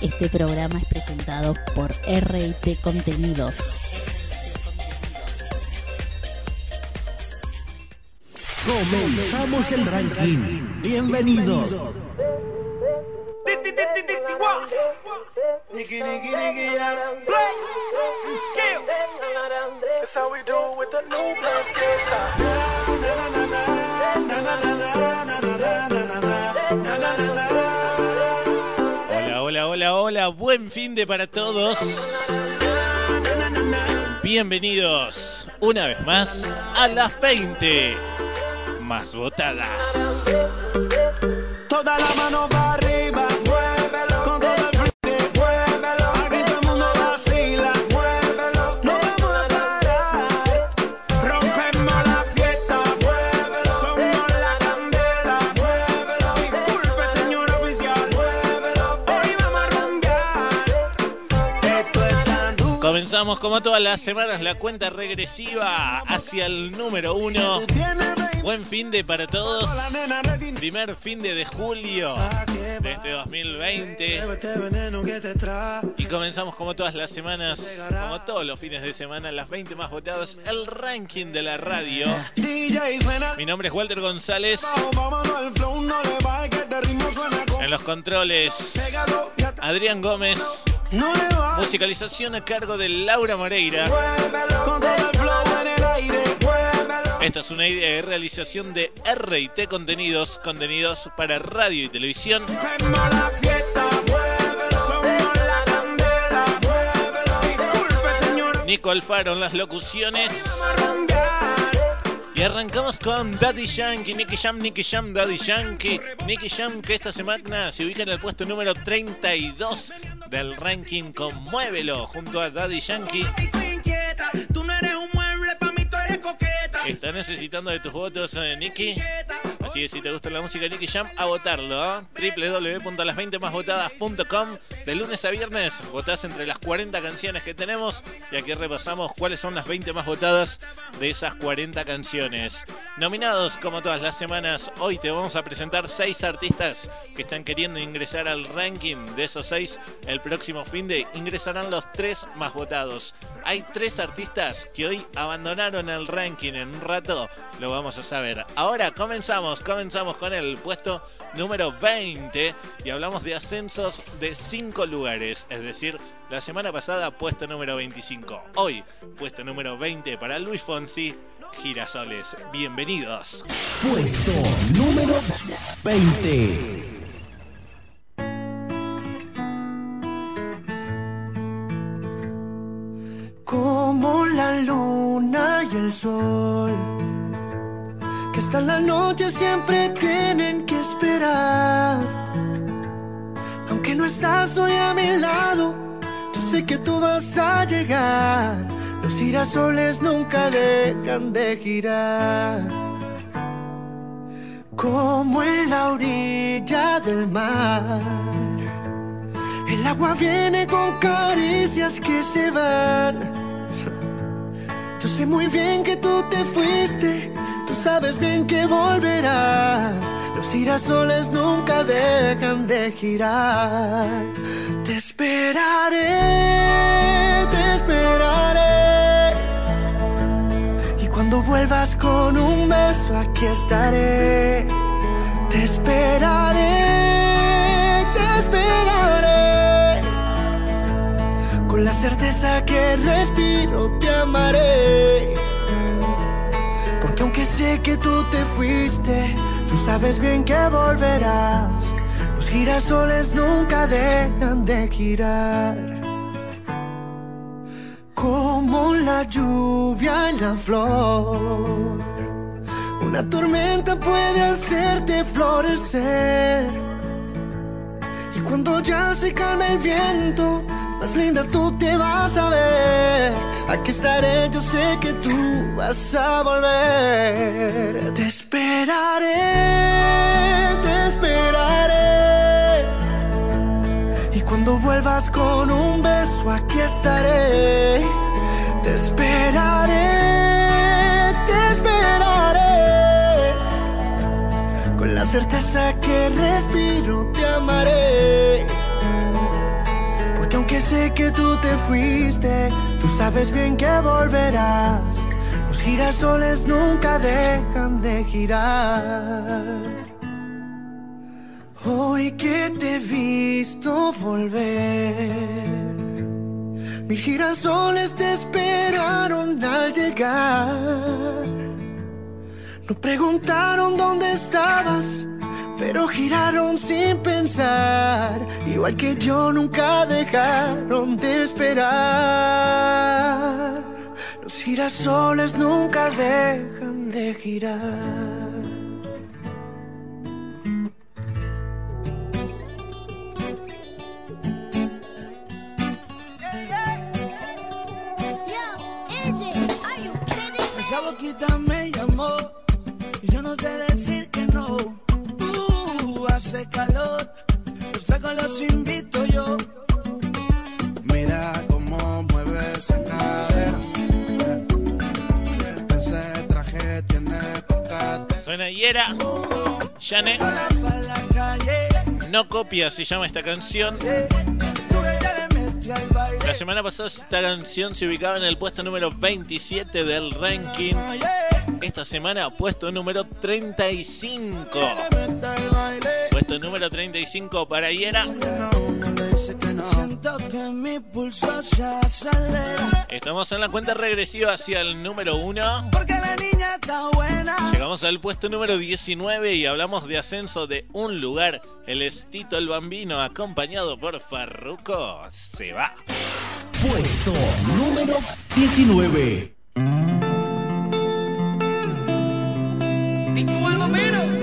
Este programa es presentado por RT Contenidos. Comenzamos el ranking. Bienvenidos. Buen fin de para todos. Bienvenidos una vez más a las 20 más votadas. Toda la mano para Comenzamos como todas las semanas la cuenta regresiva hacia el número uno. Buen fin de para todos. Primer fin de, de julio de este 2020. Este. Y comenzamos como todas las semanas, como todos los fines de semana, las 20 más votadas, el ranking de la radio. Mi nombre es Walter González. Este En los controles. Adrián Gómez. Musicalización a cargo de Laura Moreira. Con todo el flow en el aire. Esta es una idea de realización de RT Contenidos, contenidos para radio y televisión. Nico Alfaro en las locuciones. Y arrancamos con Daddy Yankee, Nicky Jam, Nicky Jam, Daddy Yankee. Nicky Jam que esta semana se ubica en el puesto número 32 del ranking con Muévelo junto a Daddy Yankee. Está necesitando de tus votos, eh, Nicky. Así que si te gusta la música Nicky Jam, a votarlo. ¿eh? www.las20másvotadas.com De lunes a viernes votás entre las 40 canciones que tenemos y aquí repasamos cuáles son las 20 más votadas de esas 40 canciones. Nominados como todas las semanas, hoy te vamos a presentar 6 artistas que están queriendo ingresar al ranking. De esos 6, el próximo fin de ingresarán los 3 más votados. Hay 3 artistas que hoy abandonaron el ranking en un rato, lo vamos a saber. Ahora comenzamos, comenzamos con el puesto número 20 y hablamos de ascensos de 5 lugares, es decir, la semana pasada puesto número 25, hoy puesto número 20 para Luis Fonsi, Girasoles. Bienvenidos. Puesto número 20. Como la luna y el sol, la noche siempre tienen que esperar. Aunque no estás hoy a mi lado, yo sé que tú vas a llegar. Los girasoles nunca dejan de girar. Como en la orilla del mar. El agua viene con caricias que se van. Yo sé muy bien que tú te fuiste, sabes bien que volverás. Los girasoles nunca dejan de girar. Te esperaré, te esperaré. Y cuando vuelvas con un beso, aquí estaré. Te esperaré, te esperaré. Con la certeza que respiro, te amaré. Porque aunque sé que tú te fuiste, tú sabes bien que volverás. Los girasoles nunca dejan de girar. Como la lluvia en la flor. Una tormenta puede hacerte florecer. Y cuando ya se calme el viento, más linda tú te vas a ver. Aquí estaré, yo sé que tú vas a volver. Te esperaré, te esperaré. Y cuando vuelvas con un beso, aquí estaré. Te esperaré, te esperaré. Con la certeza que respiro, te amaré. aunque sé que tú te fuiste, tú sabes bien que volverás. Los girasoles nunca dejan de girar. Hoy que te he visto volver, mil girasoles te esperaron al llegar. No preguntaron dónde estabas, pero giraron sin pensar. Igual que yo nunca dejaron de esperar. Los girasoles nunca dejan de girar. Esa boquita me llamó y yo no sé decir que no. Hace calor, tragos los invito yo. Mira cómo mueve esa cadera. Ese traje tiene pocas Suena. Janet. la calle. No copia, se llama esta canción. La semana pasada esta canción se ubicaba en el puesto número 27 del ranking. Esta semana puesto número 35. Al. Puesto número 35 para Hiera. Siento que mi pulso se acelera. Estamos en la cuenta regresiva hacia el número 1. Porque la niña está buena. Llegamos al puesto número 19 y hablamos de ascenso de un lugar. El Estito el Bambino, acompañado por Farruko, se va. Puesto número 19. ¿A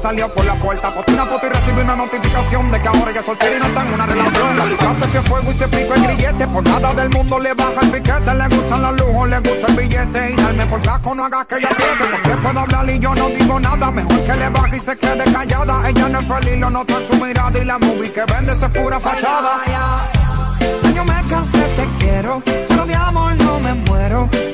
salió por la puerta. Posté una foto y recibí una notificación de que ahora ella es soltera y no está en una relación. La rica se fue fuego y se picó el grillete. Por nada del mundo le baja el piquete. Le gustan los lujos, le gusta el billete. Y darme por casco no hagas que ella apriete. Porque puedo hablar y yo no digo nada. Mejor que le baje y se quede callada. Ella no es feliz, lo noto en su mirada. Y la movie que vende es pura fachada. Ya yo me cansé, te quiero. Pero de amor no me muero.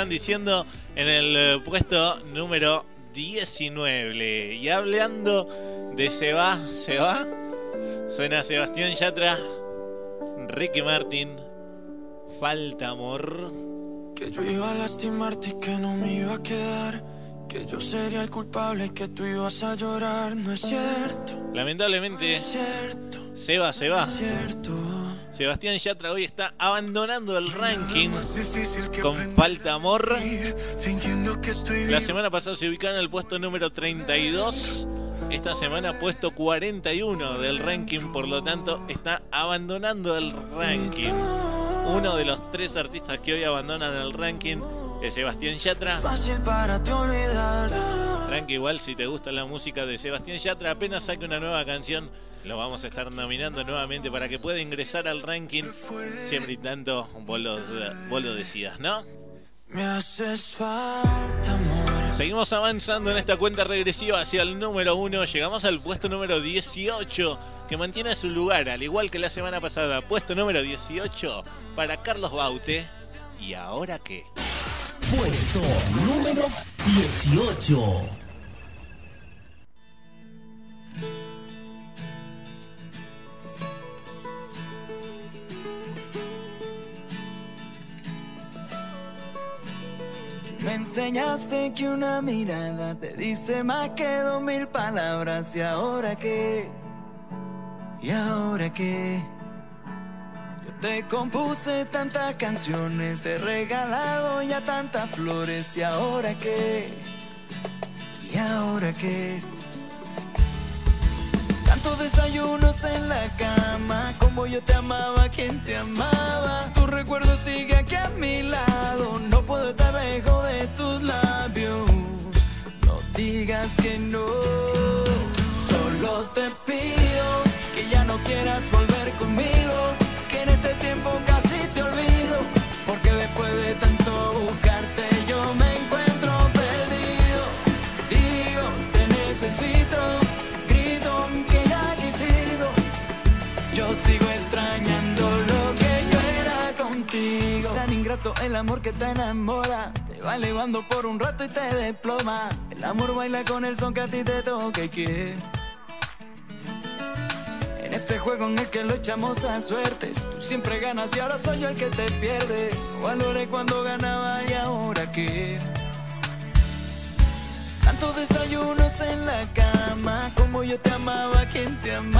Están diciendo en el eh, puesto número 19. Y hablando de se va, se va, suena Sebastián Yatra, Ricky Martin, Falta Amor. Que yo iba a lastimarte y que no me iba a quedar. Que yo sería el culpable y que tú ibas a llorar. No es cierto, Lamentablemente, es cierto, se va, se va. es cierto. Sebastián Yatra hoy está abandonando el ranking con falta amor. La semana pasada se ubicaba en el puesto número 32. Esta semana puesto 41 del ranking, por lo tanto está abandonando el ranking. Uno de los tres artistas que hoy abandonan el ranking es Sebastián Yatra. Tranqui, igual si te gusta la música de Sebastián Yatra, apenas saque una nueva canción, lo vamos a estar nominando nuevamente para que pueda ingresar al ranking. Siempre y tanto vos lo, vos lo decidas, ¿no? Me haces falta, amor. Seguimos avanzando en esta cuenta regresiva hacia el número 1. Llegamos al puesto número 18, que mantiene su lugar, al igual que la semana pasada. Puesto número 18 para Carlos Baute. ¿Y ahora qué? Puesto número 18. Me enseñaste que una mirada te dice más que dos mil palabras. ¿Y ahora qué? ¿Y ahora qué? Yo te compuse tantas canciones, te regalado ya tantas flores. ¿Y ahora qué? ¿Y ahora qué? Tantos desayunos en la cama, como yo te amaba, quien te amaba. Tu recuerdo sigue aquí a mi lado, no puedo estar lejos de tus labios. No digas que no, solo te pido que ya no quieras volver conmigo, El amor que te enamora. Te va elevando por un rato y te desploma. El amor baila con el son que a ti te toca y que. En este juego en el que lo echamos a suertes, tú siempre ganas y ahora soy yo el que te pierde. Valoré cuando ganaba y ahora qué. Tantos desayunos en la cama, como yo te amaba, quien te amaba.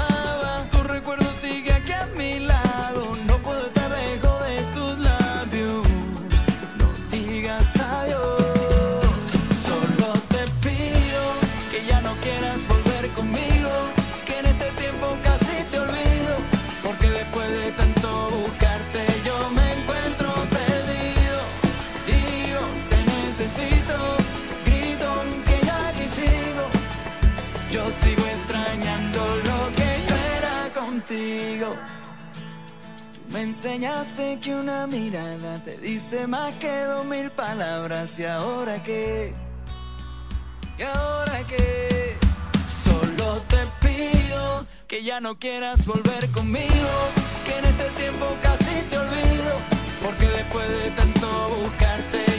Contigo. Me enseñaste que una mirada te dice más que dos mil palabras. ¿Y ahora qué? ¿Y ahora qué? Solo te pido que ya no quieras volver conmigo, que en este tiempo casi te olvido, porque después de tanto buscarte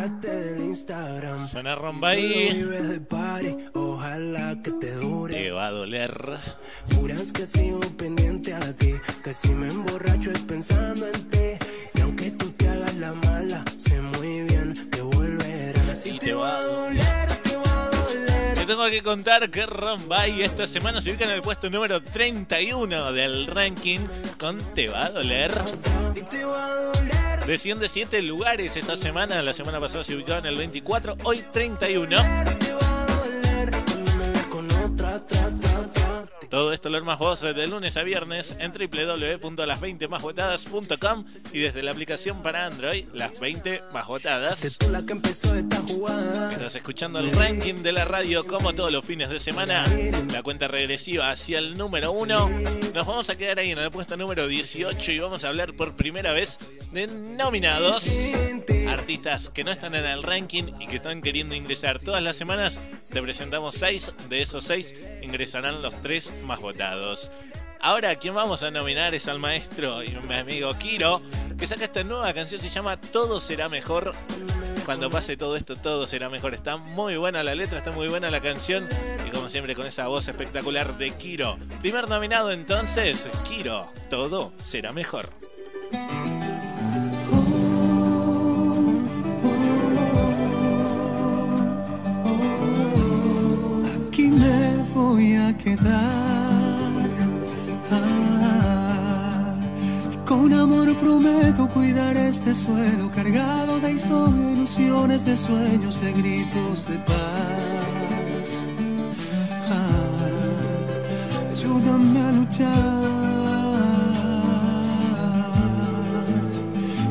Bloqueaste del Instagram. Suena Rombay. ojalá que te dure. Te va a doler. Juras que sigo pendiente a ti, que si me emborracho es pensando en ti. Y aunque tú te hagas la mala, sé muy bien que volverás. Y te va a doler, tengo que contar que Rombay esta semana se ubica en el puesto número 31 del ranking con Te va a doler. Desciende 7 lugares esta semana. La semana pasada se ubicaba en el 24, hoy 31. Todo esto lo más vos de lunes a viernes en www.las20másvotadas.com y desde la aplicación para Android, las 20 más votadas. Estás escuchando el ranking de la radio como todos los fines de semana. La cuenta regresiva hacia el número 1. Nos vamos a quedar ahí en el puesto número 18 y vamos a hablar por primera vez de nominados. Artistas que no están en el ranking y que están queriendo ingresar todas las semanas. Te presentamos 6. De esos 6 ingresarán los 3 más votados. Ahora, quien vamos a nominar es al maestro y mi amigo Kiro, que saca esta nueva canción, se llama Todo será mejor. Cuando pase todo esto, todo será mejor. Está muy buena la letra, está muy buena la canción. Y como siempre, con esa voz espectacular de Kiro. Primer nominado entonces, Kiro. Todo será mejor. Voy a quedar. Ah, con amor prometo cuidar este suelo cargado de historia, ilusiones, de sueños, de gritos de paz. Ah, ayúdame a luchar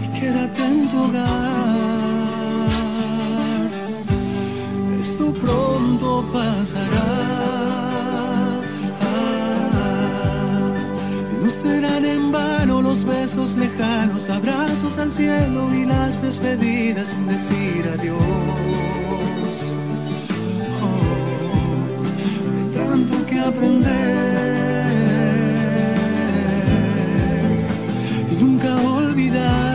y quédate en tu hogar. Esto pronto pasará. Vano los besos lejanos, abrazos al cielo y las despedidas sin decir adiós. Oh, hay tanto que aprender y nunca olvidar.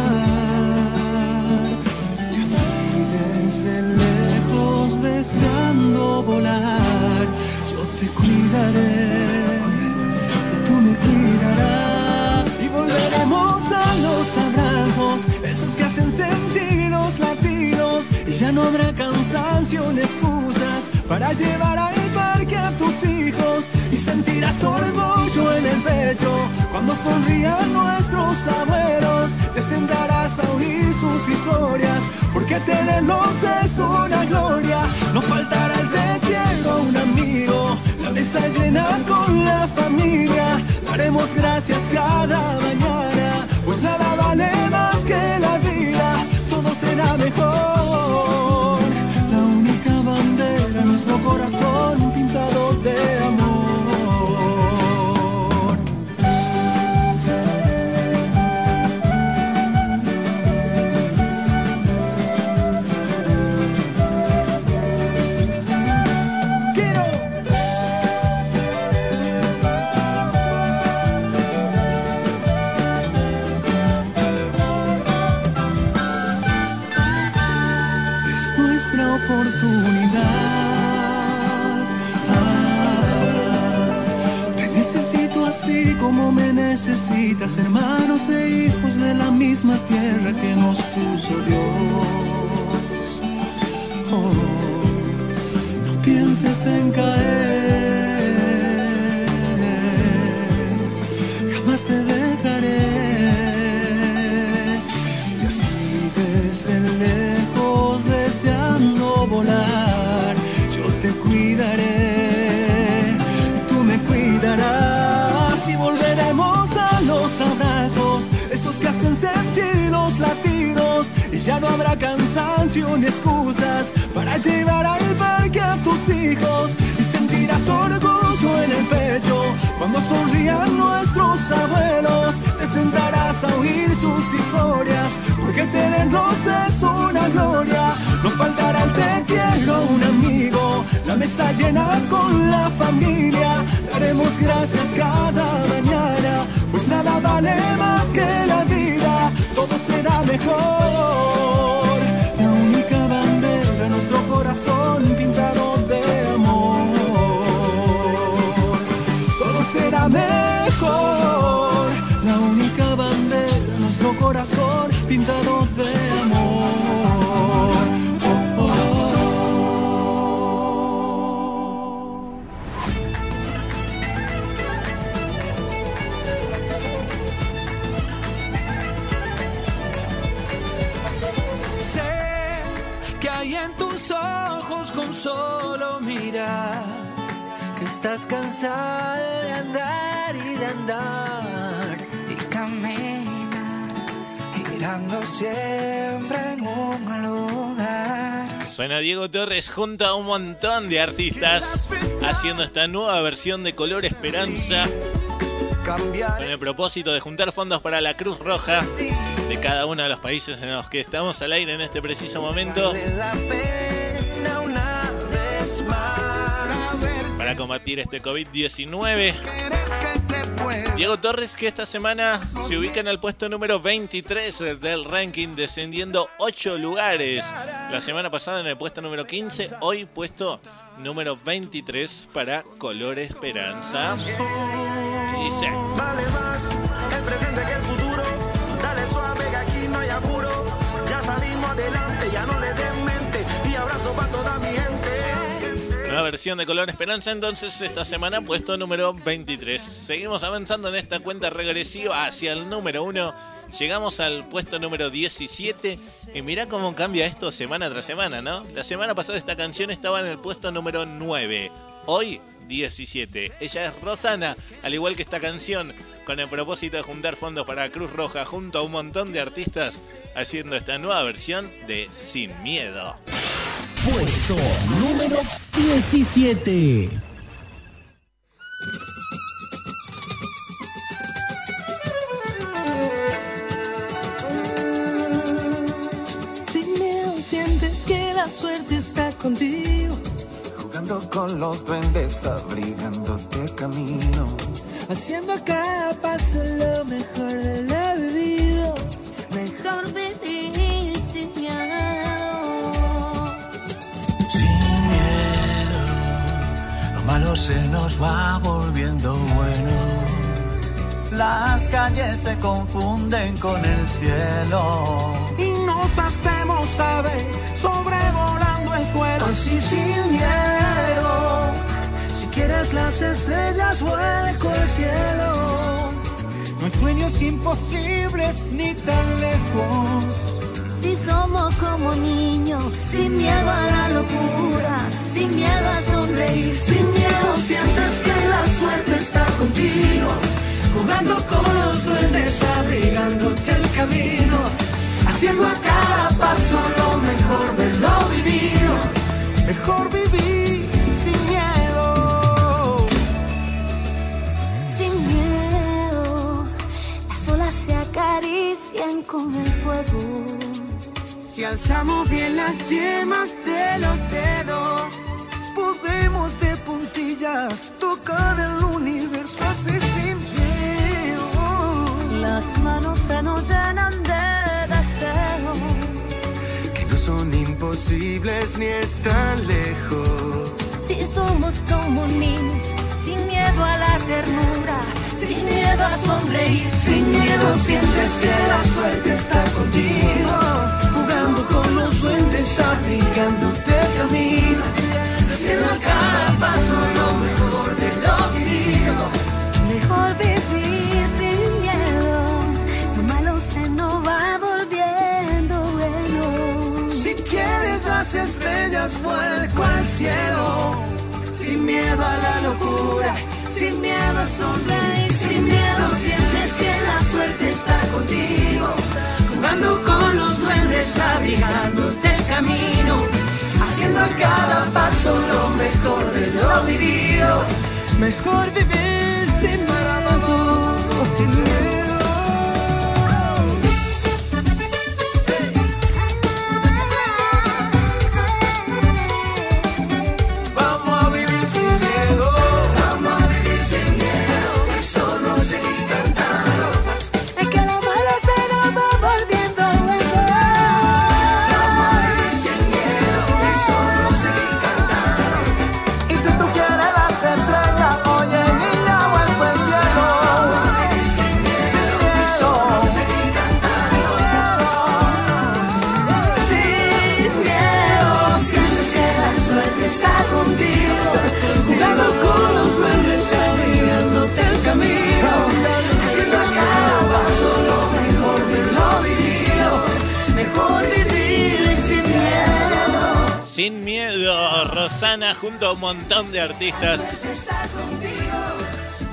No habrá cansancio ni excusas para llevar al parque a tus hijos y sentirás orgullo en el pecho cuando sonrían nuestros abuelos. Te sentarás a oír sus historias porque tenerlos es una gloria. No faltará el te quiero un amigo, la mesa llena con la familia. Daremos gracias cada mañana, pues nada vale más que la vida. Todo será mejor. Nuestro hermanos e hijos de la misma tierra que nos puso Dios. Oh, no pienses en caer, ya no habrá cansancio ni excusas para llevar al parque a tus hijos y sentirás orgullo en el pecho cuando sonrían nuestros abuelos. Te sentarás a oír sus historias porque tenerlos es una gloria. No faltará el te quiero un amigo, la mesa llena con la familia. Daremos gracias cada mañana, pues nada vale más que la vida. Todo será mejor. La única bandera, nuestro corazón pintado de amor. Todo será mejor. La única bandera, nuestro corazón pintado de amor. Estás cansado de andar y de andar y caminar, girando siempre en un lugar. Suena Diego Torres junto a un montón de artistas haciendo esta nueva versión de Color Esperanza con el propósito de juntar fondos para la Cruz Roja de cada uno de los países en los que estamos al aire en este preciso momento para combatir este COVID-19. Diego Torres que esta semana se ubica en el puesto número 23 del ranking descendiendo 8 lugares. La semana pasada en el puesto número 15, hoy puesto número 23 para Color Esperanza. Dice, Vale más el presente que el futuro. Dale suave, aquí no hay apuro. Ya salimos adelante, ya no le den mente. Y abrazo para toda mi gente. Nueva versión de Color Esperanza entonces esta semana puesto número 23. Seguimos avanzando en esta cuenta regresiva hacia el número 1. Llegamos al puesto número 17 y mirá cómo cambia esto semana tras semana, ¿no? La semana pasada esta canción estaba en el puesto número 9. Hoy 17. Ella es Rosana, al igual que esta canción, con el propósito de juntar fondos para Cruz Roja junto a un montón de artistas haciendo esta nueva versión de Sin Miedo. Puesto número 17. Sin miedo sientes que la suerte está contigo. Jugando con los duendes, abrigándote camino. Haciendo cada paso lo mejor de la vida. Mejor vivir se nos va volviendo bueno. Las calles se confunden con el cielo. Y nos hacemos aves sobrevolando el suelo. Así sin miedo. Si quieres las estrellas, vuelco al cielo. No hay sueños imposibles ni tan lejos. Si somos como niños, sin miedo a la locura, sin miedo a sonreír, Sin miedo sientes que la suerte está contigo. Jugando con los duendes, abrigándote el camino. Haciendo a cada paso lo mejor de lo vivido. Mejor vivir sin miedo. sin miedo. Las olas se acarician con el fuego. Si alzamos bien las yemas de los dedos, Podemos de puntillas tocar el universo así sin miedo. las manos se nos llenan de deseos. Que no son imposibles ni están lejos. Si somos como niños, sin miedo a la ternura, sin miedo a sonreír, Sin miedo sientes que la suerte está contigo. Con los duendes, abrigándote el camino. Haciendo a cada paso lo mejor de lo vivido. Mejor vivir sin miedo, lo malo se nos va volviendo bueno. Si quieres las estrellas, vuelco al cielo. Sin miedo a la locura, sin miedo a sonreír, sin miedo sientes que la suerte está contigo. Jugando con los duendes, abrigándote el camino. Haciendo a cada paso lo mejor de lo vivido. Mejor vivir sin miedo. Sin miedo. Rosana junto a un montón de artistas.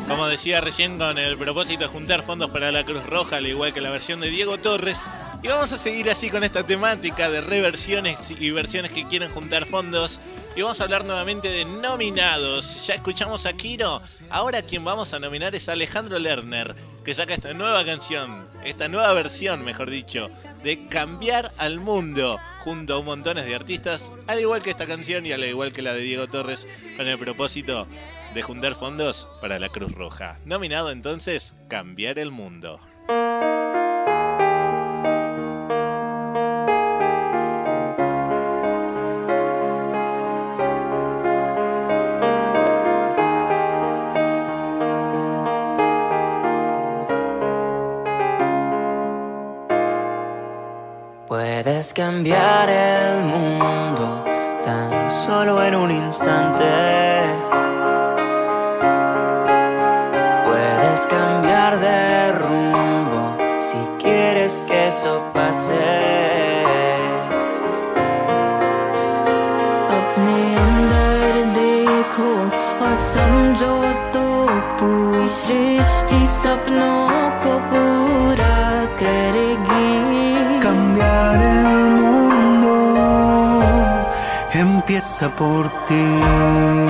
Como decía recién con el propósito de juntar fondos para la Cruz Roja, al igual que la versión de Diego Torres. Y vamos a seguir así con esta temática de reversiones y versiones que quieren juntar fondos. Y vamos a hablar nuevamente de nominados. Ya escuchamos a Kiro. Ahora quien vamos a nominar es Alejandro Lerner, que saca esta nueva canción, esta nueva versión, mejor dicho, de Cambiar al Mundo, junto a un montones de artistas, al igual que esta canción y al igual que la de Diego Torres, con el propósito de juntar fondos para la Cruz Roja. Nominado entonces, Cambiar el Mundo. Cambiar el mundo tan solo en un instante. Ti.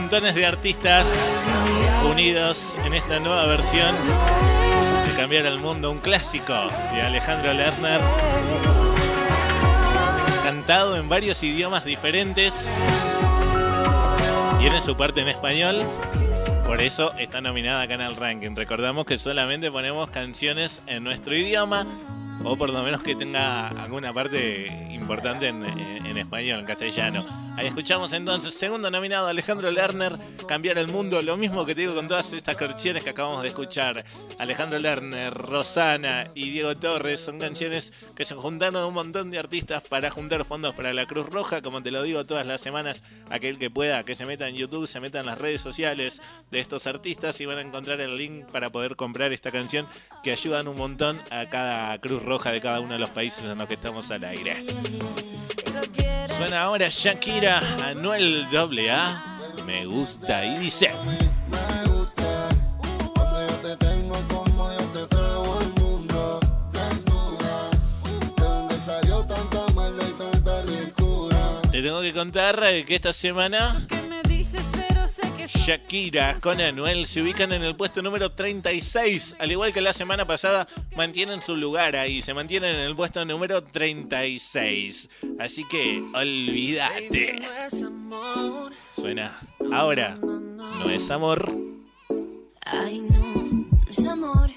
Montones de artistas unidos en esta nueva versión de Cambiar el mundo, un clásico de Alejandro Lerner. Cantado en varios idiomas diferentes. Tiene su parte en español. Por eso está nominada acá en el ranking. Recordamos que solamente ponemos canciones en nuestro idioma o por lo menos que tenga alguna parte importante en, español, en castellano. Ahí escuchamos entonces, segundo nominado Alejandro Lerner, Cambiar el Mundo, lo mismo que te digo con todas estas canciones que acabamos de escuchar. Alejandro Lerner, Rosana y Diego Torres son canciones que se juntaron un montón de artistas para juntar fondos para la Cruz Roja, como te lo digo todas las semanas, aquel que pueda que se meta en YouTube, se meta en las redes sociales de estos artistas y van a encontrar el link para poder comprar esta canción que ayudan un montón a cada Cruz Roja de cada uno de los países en los que estamos al aire. Suena ahora Shakira, Anuel AA. Me gusta y dice. Te tengo que contar que esta semana Shakira con Anuel se ubican en el puesto número 36. Al igual que la semana pasada, mantienen su lugar ahí. Se mantienen en el puesto número 36. Así que olvídate. Suena ahora. No es amor. Ay, no, no es amor.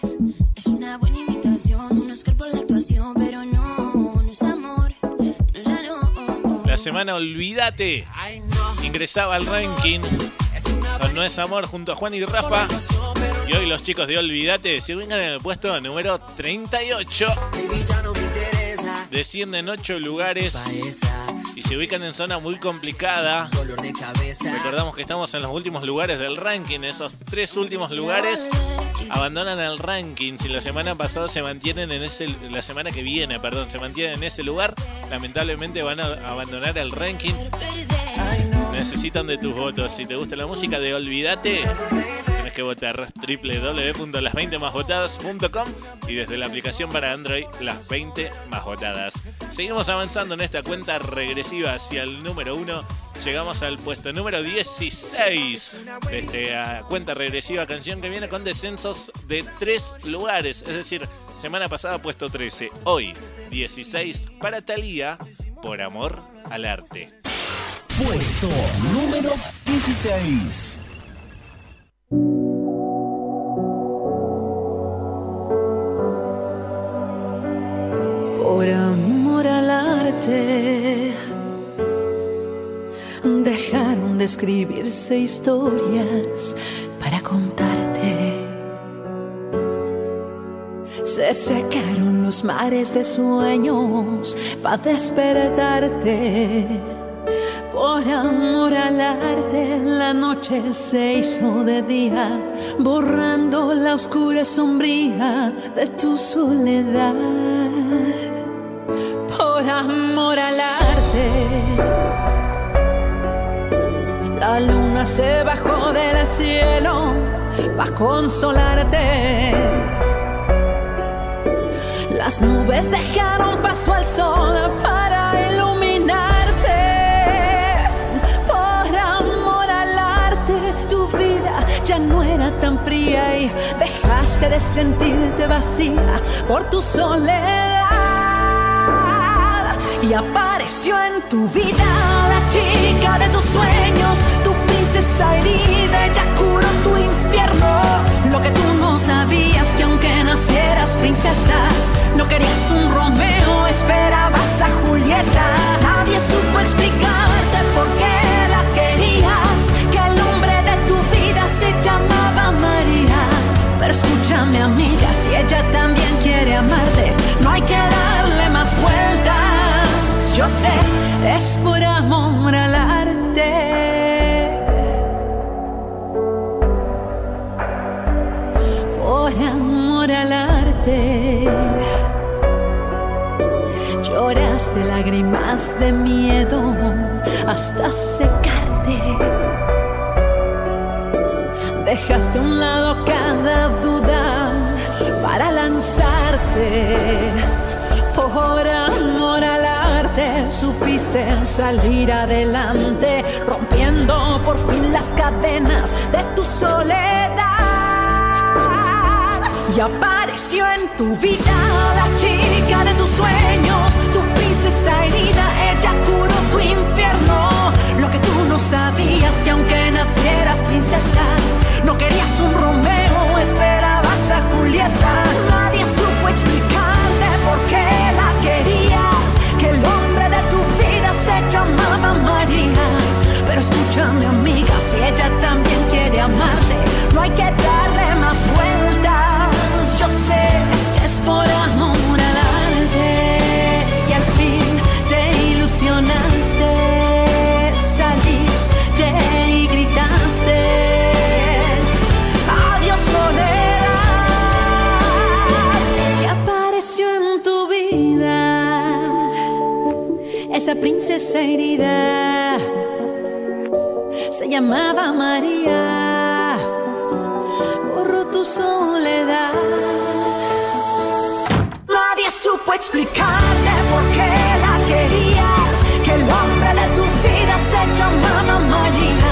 Es una buena imitación. Un Oscar por la actuación, pero no, no es amor. No, ya no. La semana Olvídate ingresaba al ranking con No es Amor junto a Juan y Rafa. Y hoy los chicos de Olvídate se ubican en el puesto número 38. Descienden 8 lugares y se ubican en zona muy complicada. Recordamos que estamos en los últimos lugares del ranking. Esos tres últimos lugares abandonan el ranking. Si la semana pasada se mantienen en ese, la semana que viene, perdón, se mantienen en ese lugar, lamentablemente van a abandonar el ranking. Necesitan de tus votos. Si te gusta la música de Olvídate, tienes que votar www.las20másvotadas.com y desde la aplicación para Android, las 20 más votadas. Seguimos avanzando en esta cuenta regresiva hacia el número 1. Llegamos al puesto número 16 de esta cuenta regresiva, canción que viene con descensos de 3 lugares. Es decir, semana pasada puesto 13, hoy 16 para Thalía, por amor al arte. Puesto número 16. Por amor al arte, dejaron de escribirse historias para contarte. Se secaron los mares de sueños para despertarte. Por amor al arte, la noche se hizo de día, borrando la oscura sombría de tu soledad. Por amor al arte, la luna se bajó del cielo para consolarte. Las nubes dejaron paso al sol para de sentirte vacía por tu soledad. Y apareció en tu vida la chica de tus sueños, tu princesa herida, ella curó tu infierno. Lo que tú no sabías que aunque nacieras princesa, no querías un Romeo, esperabas a Julieta. Nadie supo Es por amor al arte. Por amor al arte. Lloraste lágrimas de miedo hasta secarte. Dejaste a un lado cada duda para lanzarte. Salir adelante, rompiendo por fin las cadenas de tu soledad. Y apareció en tu vida la chica de tus sueños, tu princesa herida, ella curó tu infierno. Lo que tú no sabías que aunque nacieras princesa, no querías un Romeo, esperabas a Julieta. Nadie supo explicarte por qué Escúchame amiga, si ella también quiere amarte, no hay que darle más vueltas. Yo sé que es por amor al arte y al fin te ilusionaste, saliste y gritaste. Adiós soledad que apareció en tu vida, esa princesa herida Llamaba María. Borró tu soledad. Nadie supo explicarte por qué la querías. Que el hombre de tu vida se llamaba María.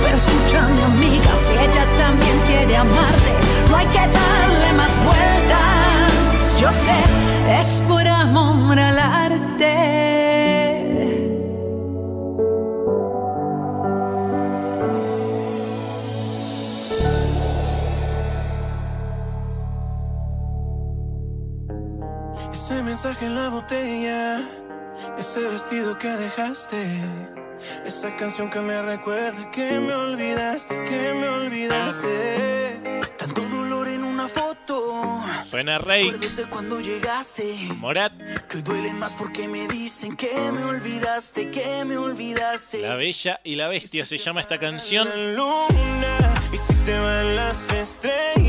Pero escucha, mi amiga, si ella también quiere amarte, no hay que darle más vueltas. Yo sé, es por amor al arte. Mensaje en la botella, ese vestido que dejaste, esa canción que me recuerda que me olvidaste, que me olvidaste. Tanto dolor en una foto. Suena Rey. De cuando llegaste. Morat, Que duelen más porque me dicen que me olvidaste, que me olvidaste. La Bella y la Bestia se llama esta canción. La luna, y si se van las estrellas,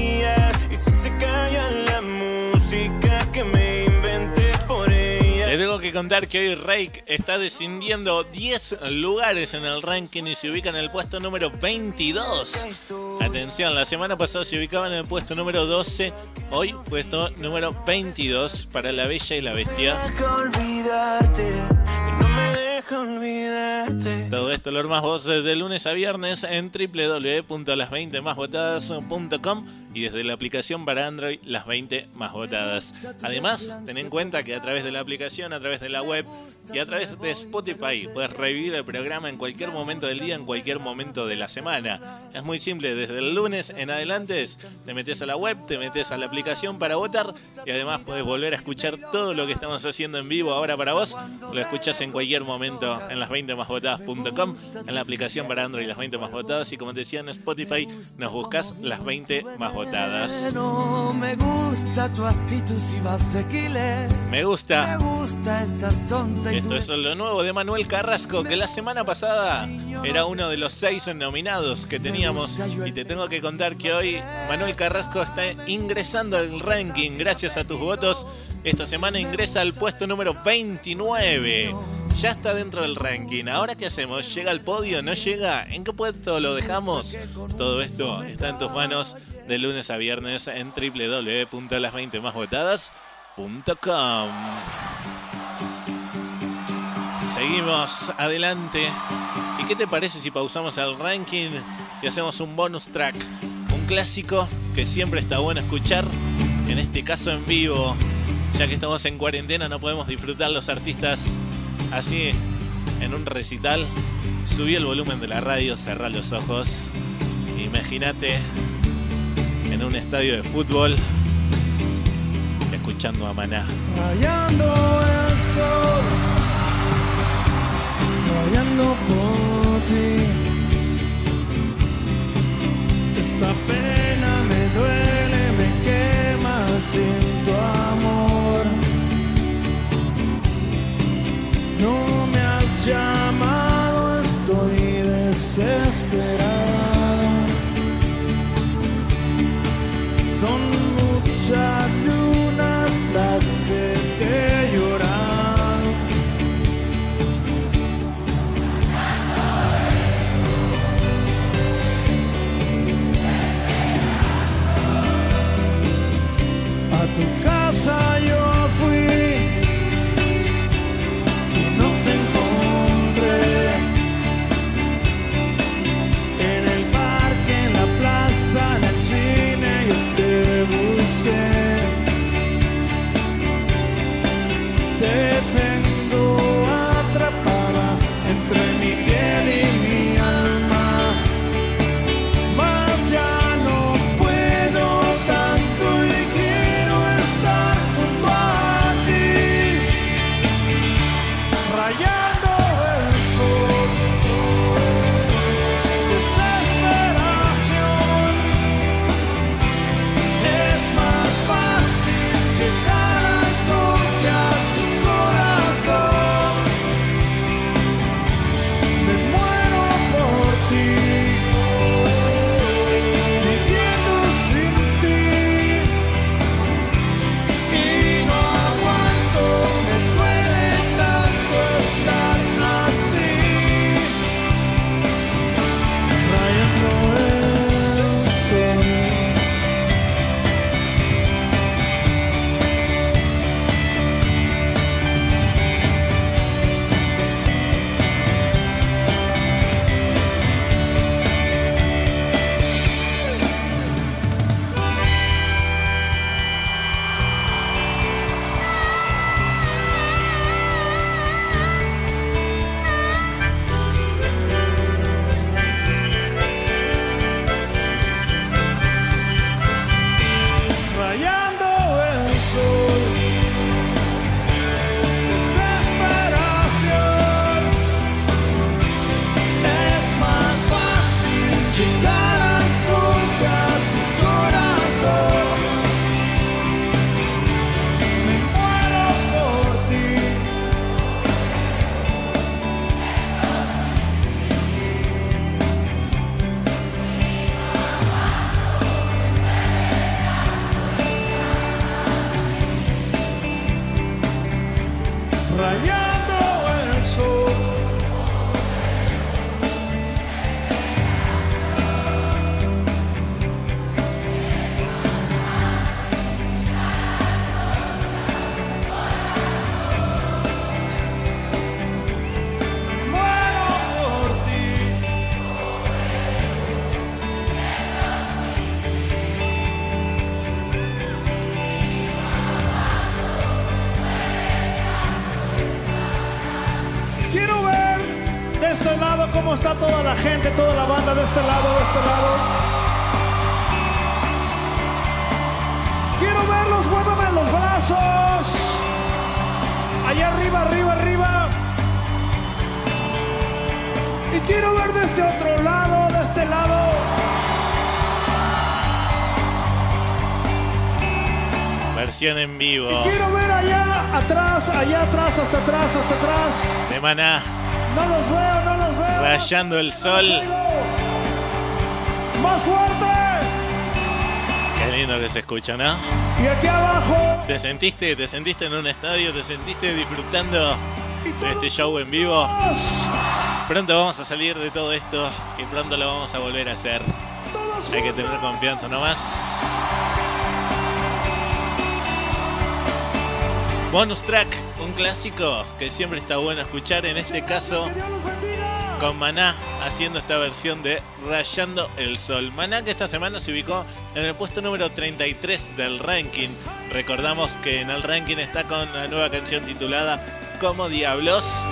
contar que hoy Rake está descendiendo 10 lugares en el ranking y se ubica en el puesto número 22. Atención, la semana pasada se ubicaba en el puesto número 12, hoy puesto número 22 para La Bella y la Bestia. Todo esto, lo más voces de lunes a viernes en www.las20másvotadas.com y desde la aplicación para Android, las 20 más votadas. Además, ten en cuenta que a través de la aplicación, a través de la web y a través de Spotify puedes revivir el programa en cualquier momento del día, en cualquier momento de la semana. Es muy simple, desde el lunes en adelante te metes a la web, te metes a la aplicación para votar y además puedes volver a escuchar todo lo que estamos haciendo en vivo ahora para vos. Lo escuchas en cualquier momento en las 20 másvotadas.com, en la aplicación para Android las 20 más votadas y como te decía en Spotify nos buscas las 20 más votadas. Me gusta tu actitud si vas de killer. Me gusta. Esto es lo nuevo de Manuel Carrasco, que la semana pasada era uno de los seis nominados que teníamos. Y te tengo que contar que hoy Manuel Carrasco está ingresando al ranking gracias a tus votos. Esta semana ingresa al puesto número 29. Ya está dentro del ranking. Ahora qué hacemos? ¿Llega al podio? ¿No llega? ¿En qué puesto lo dejamos? Todo esto está en tus manos de lunes a viernes en www.las20másvotadas.com. Seguimos adelante. ¿Y qué te parece si pausamos el ranking y hacemos un bonus track? Un clásico que siempre está bueno escuchar, en este caso en vivo. Ya que estamos en cuarentena no podemos disfrutar los artistas así en un recital. Subí el volumen de la radio, cerrá los ojos. Imagínate en un estadio de fútbol escuchando a Maná. Rayando el sol, por ti. Esta pena me duele, me quema No me has llamado, estoy desesperado. Son muchas cómo está toda la gente, toda la banda de este lado, de este lado. Quiero verlos, muévame los brazos. Allá arriba, arriba, arriba. Y quiero ver de este otro lado, de este lado. Versión en vivo Quiero ver allá atrás, allá atrás, hasta atrás, hasta atrás. de Maná, no los veo. Rayando el sol. Más fuerte. Qué lindo que se escucha, ¿no? Y aquí abajo. ¿Te sentiste? ¿Te sentiste en un estadio? ¿Te sentiste disfrutando de este show en vivo? Pronto vamos a salir de todo esto y pronto lo vamos a volver a hacer. Hay que tener confianza nomás. Bonus track, un clásico que siempre está bueno escuchar, en este caso con Maná haciendo esta versión de Rayando el Sol. Maná que esta semana se ubicó en el puesto número 33 del ranking. Recordamos que en el ranking está con la nueva canción titulada Como Diablos.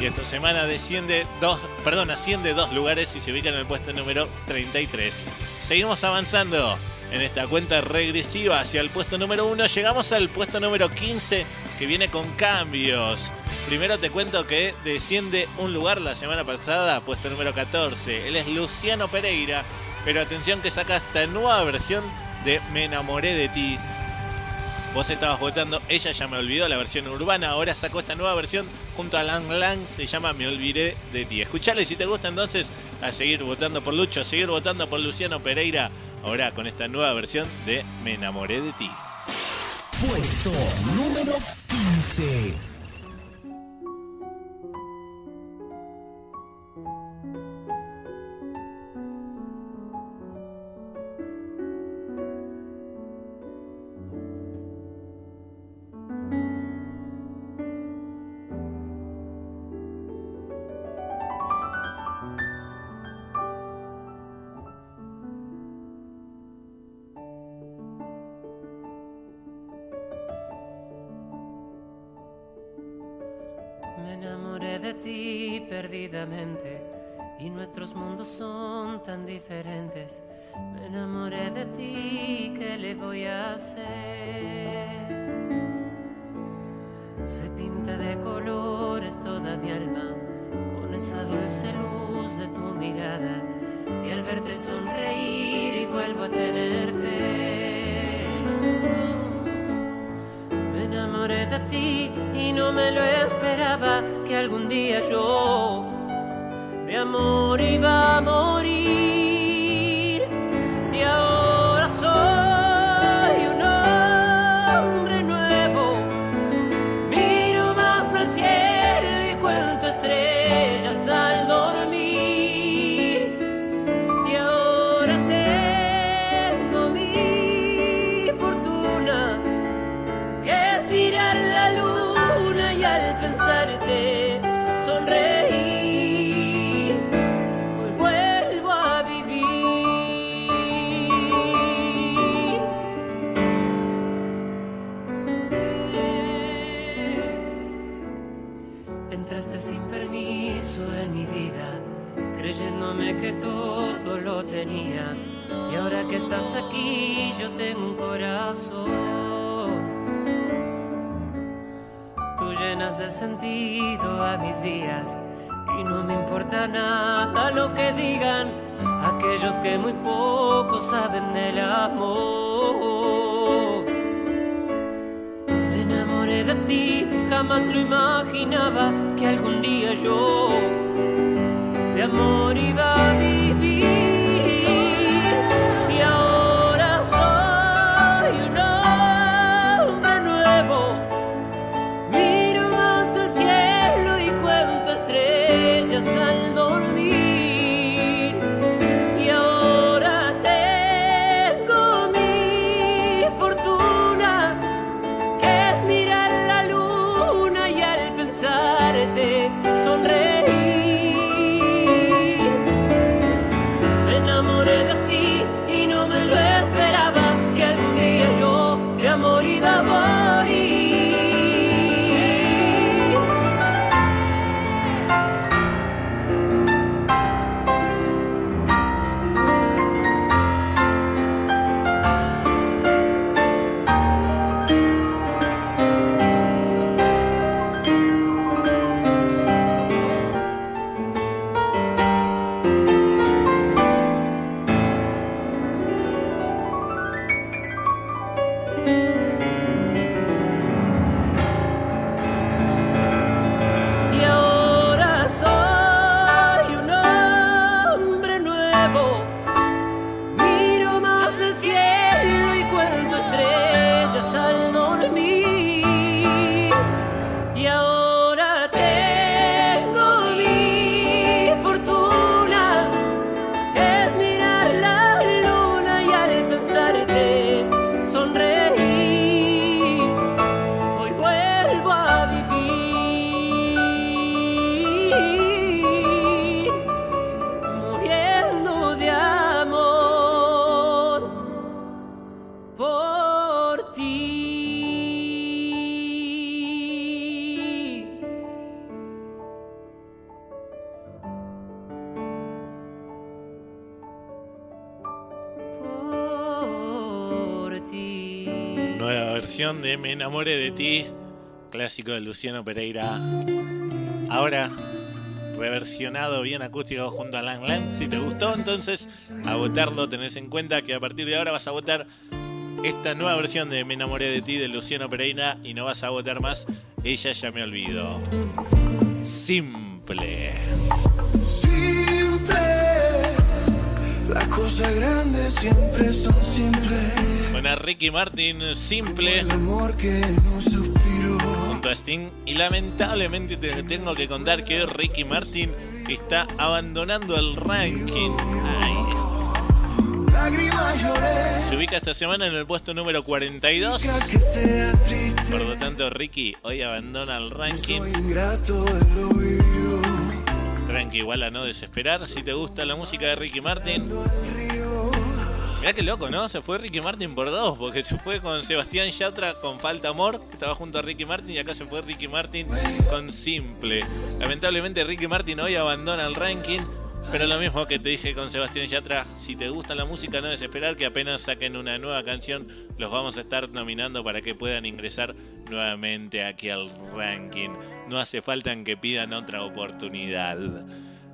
Y esta semana desciende dos, perdón, asciende dos lugares y se ubica en el puesto número 33. Seguimos avanzando en esta cuenta regresiva hacia el puesto número 1. Llegamos al puesto número 15 que viene con cambios. Primero te cuento que desciende un lugar la semana pasada, puesto número 14. Él es Luciano Pereira, pero atención que saca esta nueva versión de Me enamoré de ti. Vos estabas votando, ella ya me olvidó la versión urbana, ahora sacó esta nueva versión junto a Lang Lang, se llama Me olvidé de ti. Escuchale si te gusta entonces a seguir votando por Lucho, a seguir votando por Luciano Pereira, ahora con esta nueva versión de Me enamoré de ti. Puesto número 15. Y nuestros mundos son tan diferentes. Me enamoré de ti, ¿qué le voy a hacer? Se pinta de colores toda mi alma con esa dulce luz de tu mirada y al verte sonreír y vuelvo a tener fe. Enamoré de ti y no me lo esperaba que algún día yo mi amor iba a morir. Y ahora aquí, yo tengo un corazón. Tú llenas de sentido a mis días y no me importa nada lo que digan aquellos que muy poco saben del amor. Me enamoré de ti, jamás lo imaginaba que algún día yo de amor iba Me enamoré de ti, clásico de Luciano Pereira. Ahora reversionado bien acústico junto a Lang Lang. Si te gustó, entonces a votarlo tenés en cuenta que a partir de ahora vas a votar esta nueva versión de Me enamoré de ti de Luciano Pereira y no vas a votar más Ella ya me olvidó. Simple. Simple, las cosas grandes siempre son simples. Suena Ricky Martin, simple. Junto a Sting y lamentablemente te tengo que contar que hoy Ricky Martin está abandonando el ranking. Ay. Se ubica esta semana en el puesto número 42. Que sea triste. Por lo tanto, Ricky hoy abandona el ranking. Tranqui, igual a no desesperar. Si te gusta la música de Ricky Martin. Mirá qué loco, ¿no? Se fue Ricky Martin por dos, porque se fue con Sebastián Yatra con Falta Amor, que estaba junto a Ricky Martin, y acá se fue Ricky Martin con Simple. Lamentablemente Ricky Martin hoy abandona el ranking, pero lo mismo que te dije con Sebastián Yatra, si te gusta la música no desesperar que apenas saquen una nueva canción, los vamos a estar nominando para que puedan ingresar nuevamente aquí al ranking. No hace falta que pidan otra oportunidad.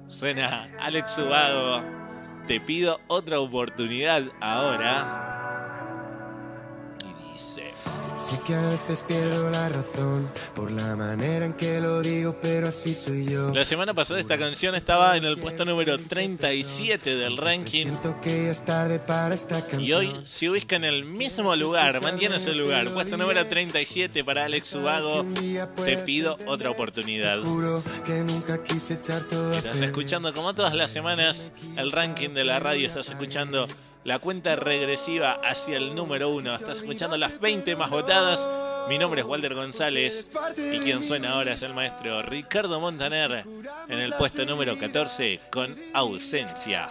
Suena Alex Subago. Te pido otra oportunidad ahora. Y dice. Sé que a veces pierdo la razón por la manera en que lo digo, pero así soy yo. La semana pasada esta canción estaba en el puesto número 37 del ranking. Siento que ya es tarde para esta canción. Y hoy se ubica en el mismo lugar, mantiene ese lugar. Puesto número 37 para Alex Subago. Te pido otra oportunidad. Estás escuchando como todas las semanas el ranking de la radio. Estás escuchando la cuenta regresiva hacia el número uno. Estás escuchando las 20 más votadas. Mi nombre es Walter González y quien suena ahora es el maestro Ricardo Montaner en el puesto número 14 con ausencia.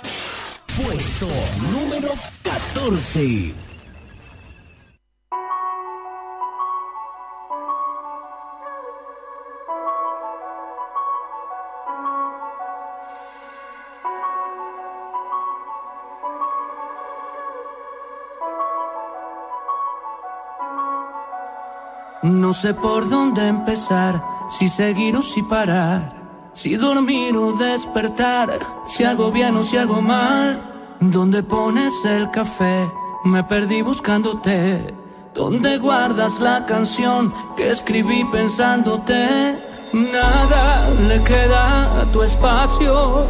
Puesto número 14. No sé por dónde empezar, si seguir o si parar, si dormir o despertar, si hago bien o si hago mal. ¿Dónde pones el café? Me perdí buscándote. ¿Dónde guardas la canción que escribí pensándote? Nada le queda a tu espacio,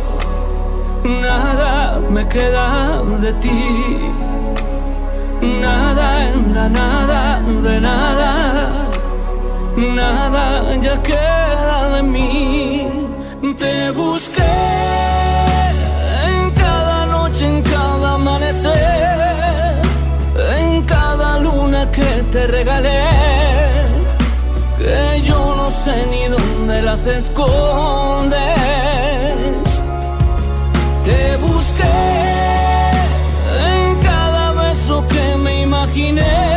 nada me queda de ti. Nada en la nada de nada, nada ya queda de mí. Te busqué en cada noche, en cada amanecer, en cada luna que te regalé, que yo no sé ni dónde las escondes. Te busqué en cada beso que me imaginé,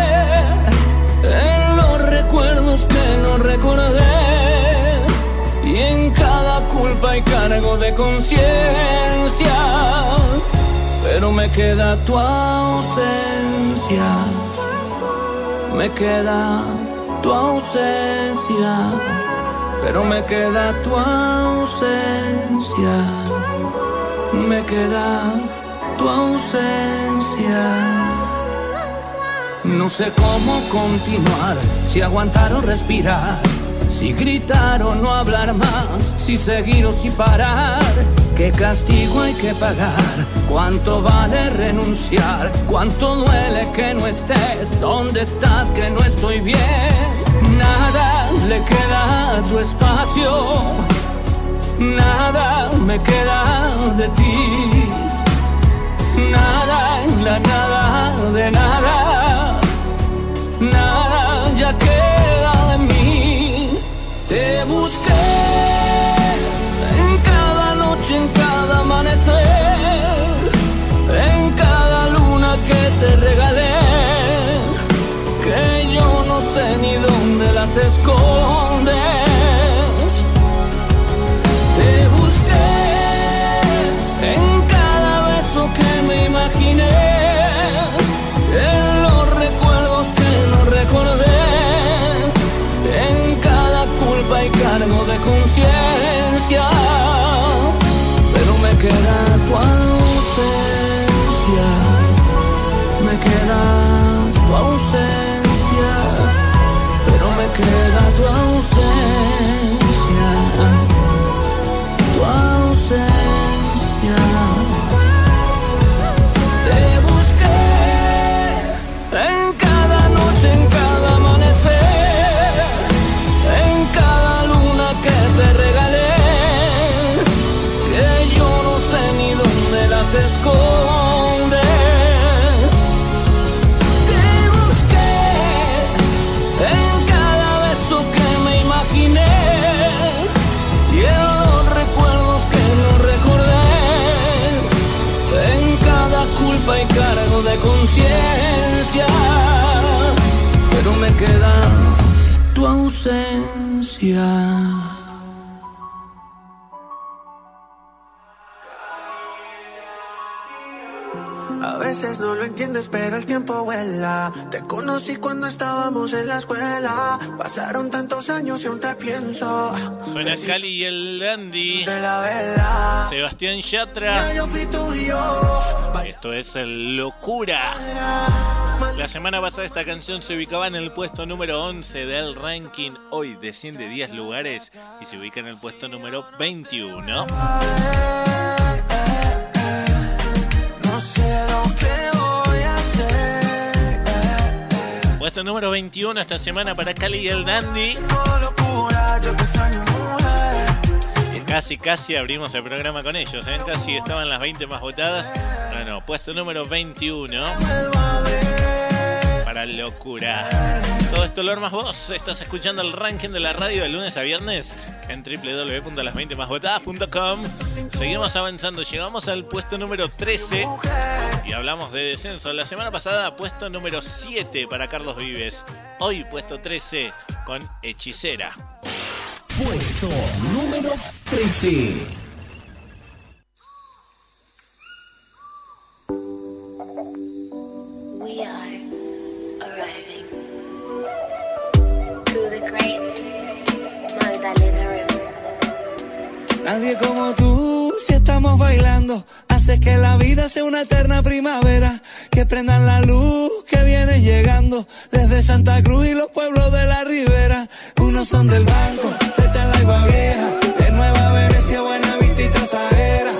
cargo de conciencia. Pero me queda tu ausencia, me queda tu ausencia, pero me queda tu ausencia me queda tu ausencia. No sé cómo continuar, si aguantar o respirar, si gritar o no hablar más, si seguir o si parar. ¿Qué castigo hay que pagar? ¿Cuánto vale renunciar? ¿Cuánto duele que no estés? ¿Dónde estás que no estoy bien? Nada le queda a tu espacio nada me queda de ti. Nada en la nada de nada, nada ya mí. Te busqué en cada noche, en cada amanecer, en cada luna que te regalé, que yo no sé ni dónde las escondo. Queda tu ausencia. A veces no lo entiendes, pero el tiempo vuela. Te conocí cuando estábamos en la escuela. Pasaron tantos años y aún te pienso. Suena Cali y el Dandy. La vela. Sebastián Yatra. Ya yo fui tu Dios. Esto es el Locura. La semana pasada esta canción se ubicaba en el puesto número 11 del ranking. Hoy desciende 10 lugares y se ubica en el puesto número 21. No sé lo que voy a hacer. Puesto número 21 esta semana para Cali y el Dandy. Casi, casi abrimos el programa con ellos, ¿eh? Casi estaban las 20 más votadas. No, no, puesto número 21. Locura. Todo esto lo armas vos. Estás escuchando el ranking de la radio de lunes a viernes en www.las20másvotadas.com. Seguimos avanzando. Llegamos al puesto número 13 y hablamos de descenso. La semana pasada, puesto número 7 para Carlos Vives. Hoy, puesto 13 con Hechicera. Puesto número 13. Nadie como tú, si estamos bailando, hace que la vida sea una eterna primavera. Que prendan la luz que viene llegando desde Santa Cruz y los pueblos de la ribera. Unos son del banco, de la Igua Vieja, de Nueva Venecia, Buena Vista y Tazaera.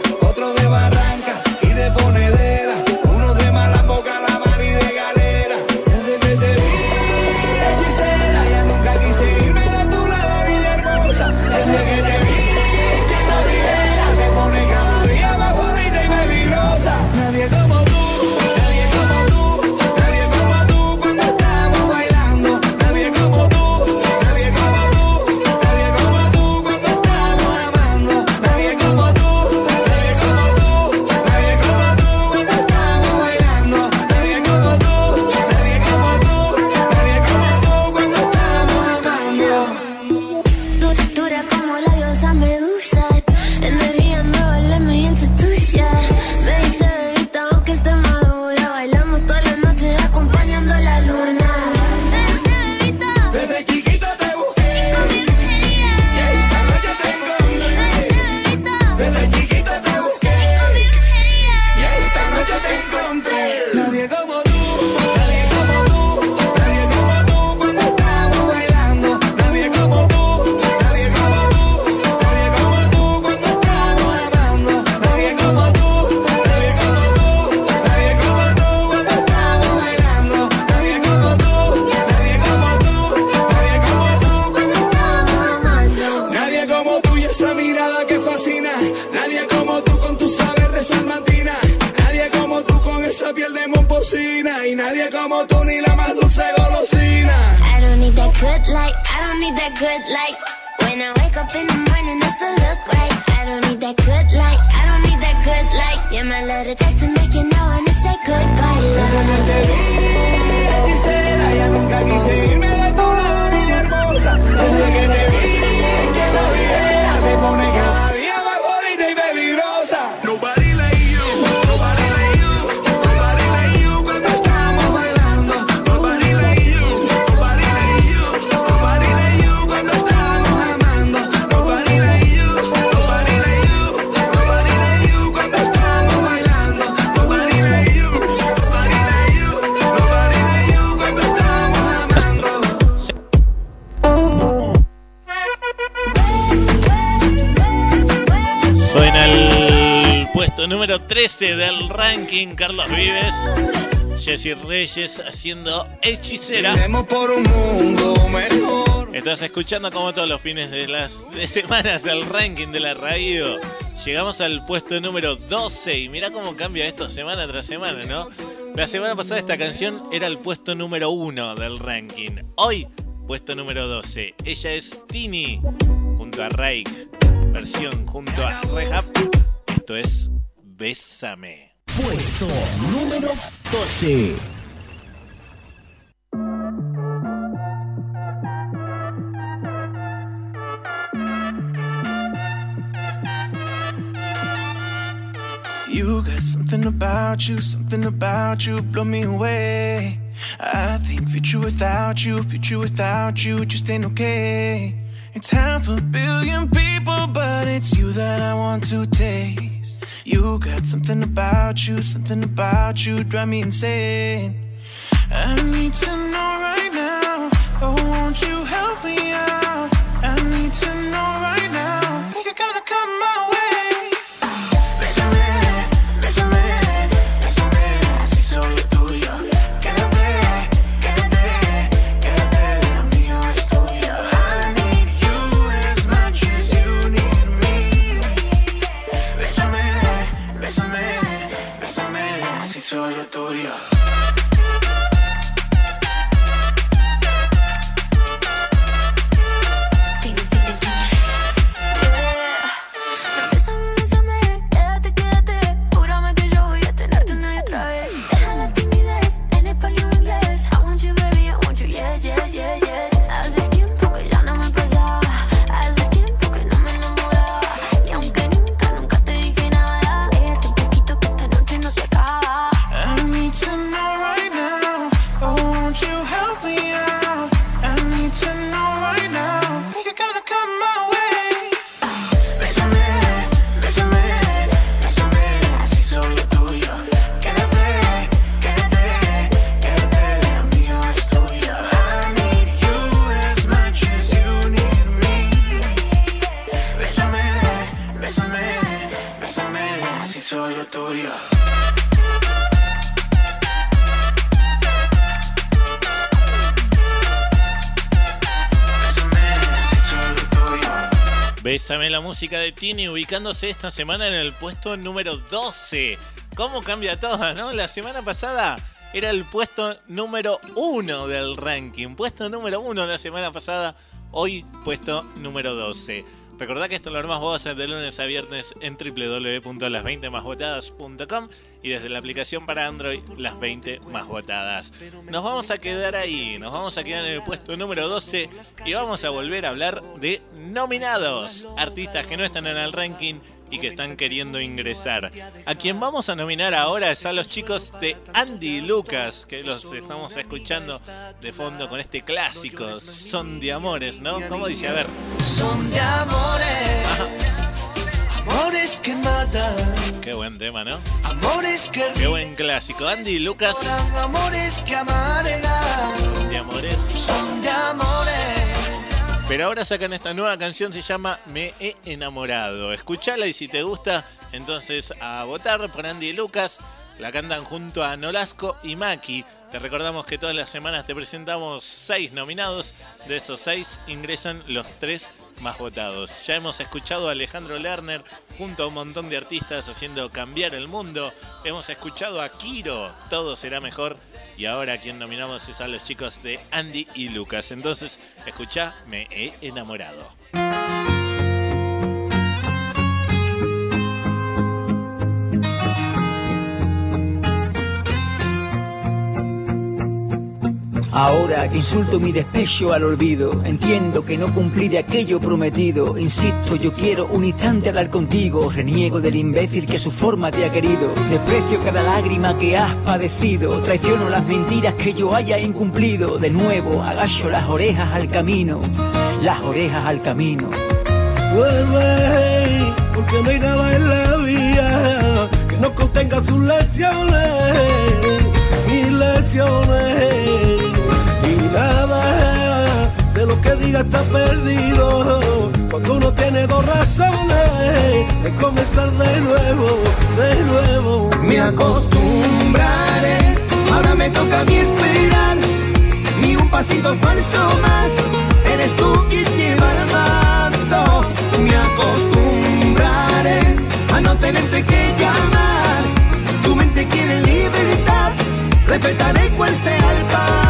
Nadie como tú ni la más dulce golosina. I don't need that good light. I don't need that good light. Número 13 del ranking, Carlos Vives. Jessy Reyes haciendo hechicera. por un mundo mejor. Estás escuchando como todos los fines de las de semanas el ranking de la radio. Llegamos al puesto número 12 y mira cómo cambia esto semana tras semana, ¿no? La semana pasada esta canción era el puesto número 1 del ranking. Hoy, puesto número 12. Ella es Tini junto a Rake. Versión junto a Rehab. Esto es Bésame. Puesto número 12. You got something about you, something about you, blow me away. I think future without you, future without you just ain't okay. It's half a billion people, but it's you that I want to taste. You got something about you, something about you, drive me insane. I need to know right now, oh, won't you help me out? I need to know Bésame la música de Tini ubicándose esta semana en el puesto número 12. ¿Cómo cambia todo, no? La semana pasada era el puesto número 1 del ranking. Puesto número 1 la semana pasada, hoy puesto número 12. Recordá que esto lo armás vos de lunes a viernes en www.las20másvotadas.com y desde la aplicación para Android, las 20 más votadas. Nos vamos a quedar ahí, nos vamos a quedar en el puesto número 12 y vamos a volver a hablar de nominados, artistas que no están en el ranking y que están queriendo ingresar. A quien vamos a nominar ahora es a los chicos de Andy Lucas, que los estamos escuchando de fondo con este clásico, Son de Amores, ¿no? ¿Cómo dice? A ver. Son de amores, amores que matan, Qué buen tema, ¿no? amores que Qué buen clásico. Andy Lucas, amores que amargan, de Amores. son de amores. Pero ahora sacan esta nueva canción, se llama Me he enamorado. Escuchala y si te gusta, entonces a votar por Andy y Lucas. La cantan junto a Nolasco y Maki. Te recordamos que todas las semanas te presentamos seis nominados. De esos seis ingresan los tres más votados. Ya hemos escuchado a Alejandro Lerner junto a un montón de artistas haciendo cambiar el mundo. Hemos escuchado a Kiro, todo será mejor. Y ahora quien nominamos es a los chicos de Andy y Lucas. Entonces, escucha, me he enamorado. Ahora que insulto mi despecho al olvido, entiendo que no cumplí de aquello prometido. Insisto, yo quiero un instante hablar contigo. Reniego del imbécil que su forma te ha querido. Desprecio cada lágrima que has padecido. Traiciono las mentiras que yo haya incumplido. De nuevo, agacho las orejas al camino. Las orejas al camino. Vuelve, porque no hay nada en la vida que no contenga sus lecciones, mis lecciones, nada de lo que diga está perdido. Cuando uno tiene dos razones de comenzar de nuevo, de Me acostumbraré, ahora me toca a mí esperar. Ni un pasito falso más, eres tú quien lleva el mando. Me acostumbraré a no tenerte que llamar. Tu mente quiere libertad, respetaré cuál sea el paso.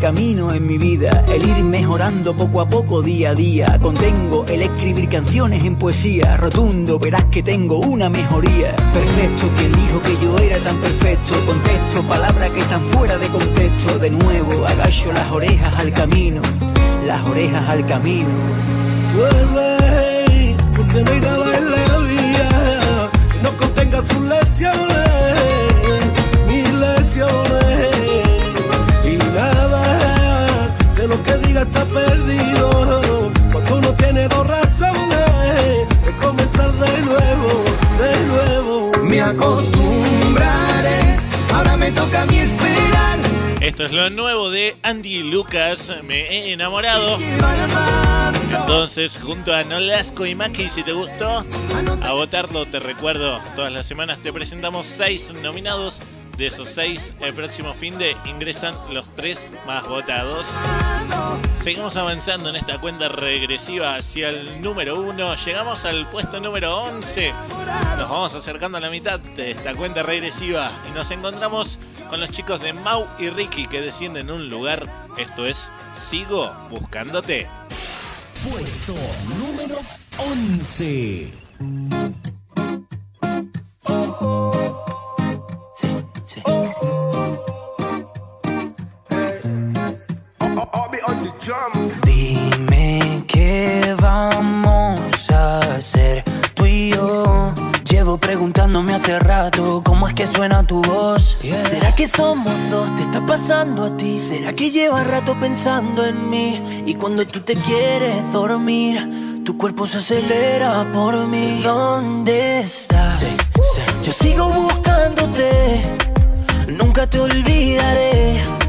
Camino en mi vida, el ir mejorando poco a poco día a día. Contengo el escribir canciones en poesía, rotundo, verás que tengo una mejoría. Perfecto, quien dijo que yo era tan perfecto. Contesto palabras que están fuera de contexto. De nuevo, agacho las orejas al camino, las orejas al camino. No contenga sus lecciones, está perdido. Cuando uno tiene dos razones de comenzar de nuevo, de nuevo. Me acostumbraré, ahora me toca a mí esperar. Esto es lo nuevo de Andy Lucas, me he enamorado. Entonces, junto a Nolasco y Maki, si te gustó, a votarlo, te recuerdo, todas las semanas te presentamos seis nominados. De esos seis, el próximo fin de ingresan los tres más votados. Seguimos avanzando en esta cuenta regresiva hacia el número uno. Llegamos al puesto número 11. Nos vamos acercando a la mitad de esta cuenta regresiva y nos encontramos con los chicos de Mau y Ricky que descienden un lugar. Esto es Sigo Buscándote. Puesto número 11. Dime qué vamos a hacer tú y yo. Llevo preguntándome hace rato cómo es que suena tu voz. ¿Será que somos dos? ¿Te está pasando a ti? ¿Será que llevas rato pensando en mí? Y cuando tú te quieres dormir, tu cuerpo se acelera por mí. ¿Dónde estás? Yo sigo buscándote, nunca te olvidaré.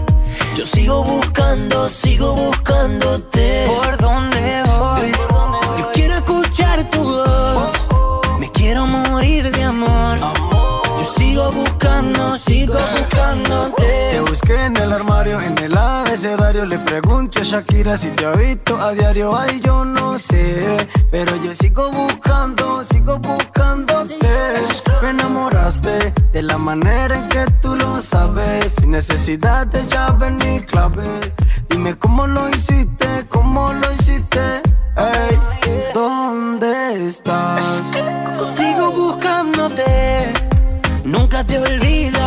Yo sigo buscando, sigo buscándote. ¿Por dónde voy? Yo quiero escuchar tu voz. Me quiero morir de amor. Yo sigo buscando, sigo buscándote. Busqué en el armario, en el abecedario. Le pregunto a Shakira si te ha visto a diario. Ay, yo no sé. Pero yo sigo buscando, sigo buscándote. Me enamoraste de la manera en que tú lo sabes. Sin necesidad de llave ni clave. Dime cómo lo hiciste, cómo lo hiciste. Ey, ¿dónde estás? Sigo buscándote, nunca te olvidaré.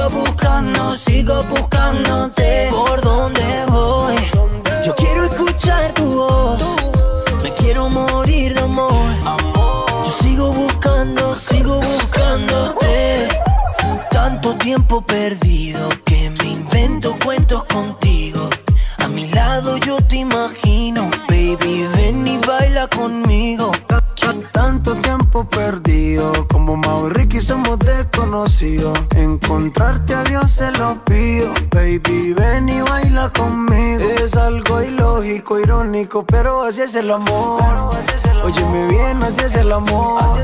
Sigo buscando, sigo buscándote. ¿Por dónde voy? Yo quiero escuchar tu voz. Me quiero morir de amor. Yo sigo buscando, sigo buscándote. Tanto tiempo perdido que me invento cuentos contigo. A mi lado yo te imagino, baby, ven y baila conmigo. Perdido, como Mau y Ricky somos desconocidos. Encontrarte a Dios se lo pido, baby, ven y baila conmigo. Es algo ilógico, irónico, pero así es el amor. Óyeme bien, así es el amor.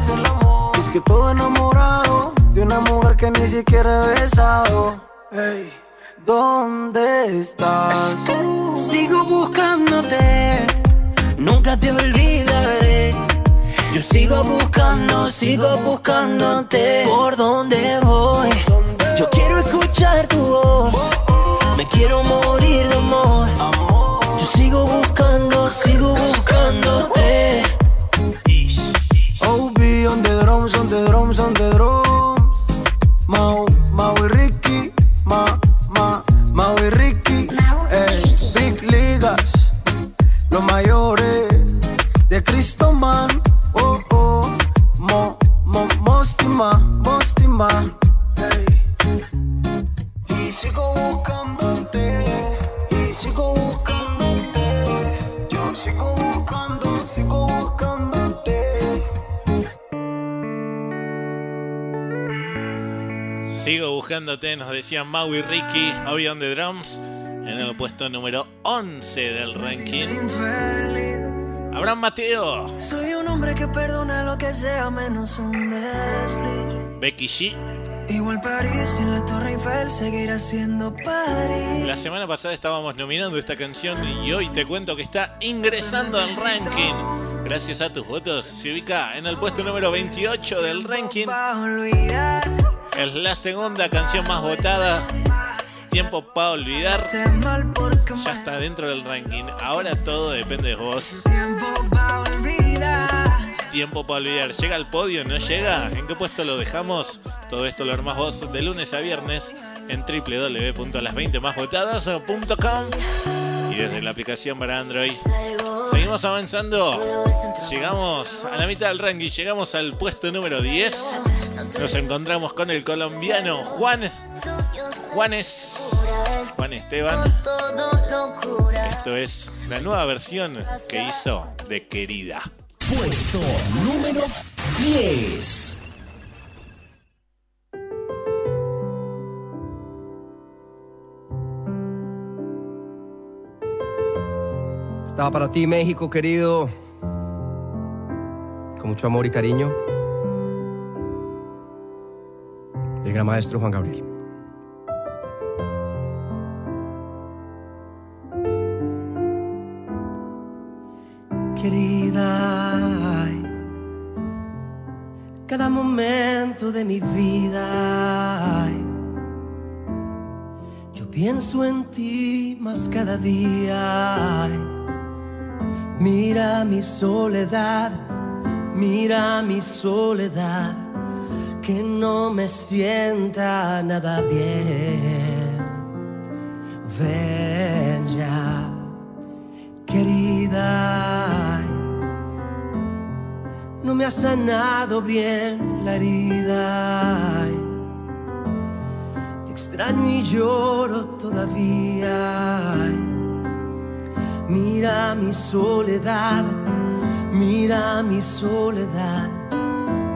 Es que todo enamorado de una mujer que ni siquiera he besado. Ey, ¿dónde estás? Sigo buscándote, nunca te olvidaré. Yo sigo buscando, sigo buscándote. ¿Por dónde voy? Yo quiero escuchar tu voz. Me quiero morir de amor. Yo sigo buscando, sigo buscándote. OB on the drums, on the drums, on the drums. Mau, Mau y Ricky, Ma, Ma, Mau y Ricky. Ey, Big Ligas, los mayores de Cristo Bostima, Bostima. Hey. Y sigo buscándote, y sigo buscándote. Yo sigo buscando, sigo buscándote. Sigo buscándote, nos decían Mau y Ricky, Avion de Drums, en el puesto número 11 del ranking. Abraham Mateo, Soy un hombre que perdona lo que sea menos un desliz. Becky G. Igual París y la Torre Eiffel seguirá siendo París. La semana pasada estábamos nominando esta canción y hoy te cuento que está ingresando al ranking. Gracias a tus votos, se ubica en el puesto número 28 del ranking. Es la segunda canción más votada. Tiempo para olvidar. Ya está dentro del ranking. Ahora todo depende de vos. Tiempo para olvidar. ¿Llega al podio? ¿No llega? ¿En qué puesto lo dejamos? Todo esto lo armás vos de lunes a viernes en www.las20másvotadas.com y desde la aplicación para Android. Seguimos avanzando. Llegamos a la mitad del ranking. Llegamos al puesto número 10. Nos encontramos con el colombiano Juan. Juanes. Juan Esteban. Esto es la nueva versión que hizo de Querida. Puesto número 10. Estaba para ti, México, querido. Con mucho amor y cariño. Del gran maestro Juan Gabriel. Querida, cada momento de mi vida, yo pienso en ti más cada día. Mira mi soledad, mira mi soledad, que no me sienta nada bien. Ven ya, querida, no me ha sanado bien la herida. Te extraño y lloro todavía. Mira mi soledad, mira mi soledad,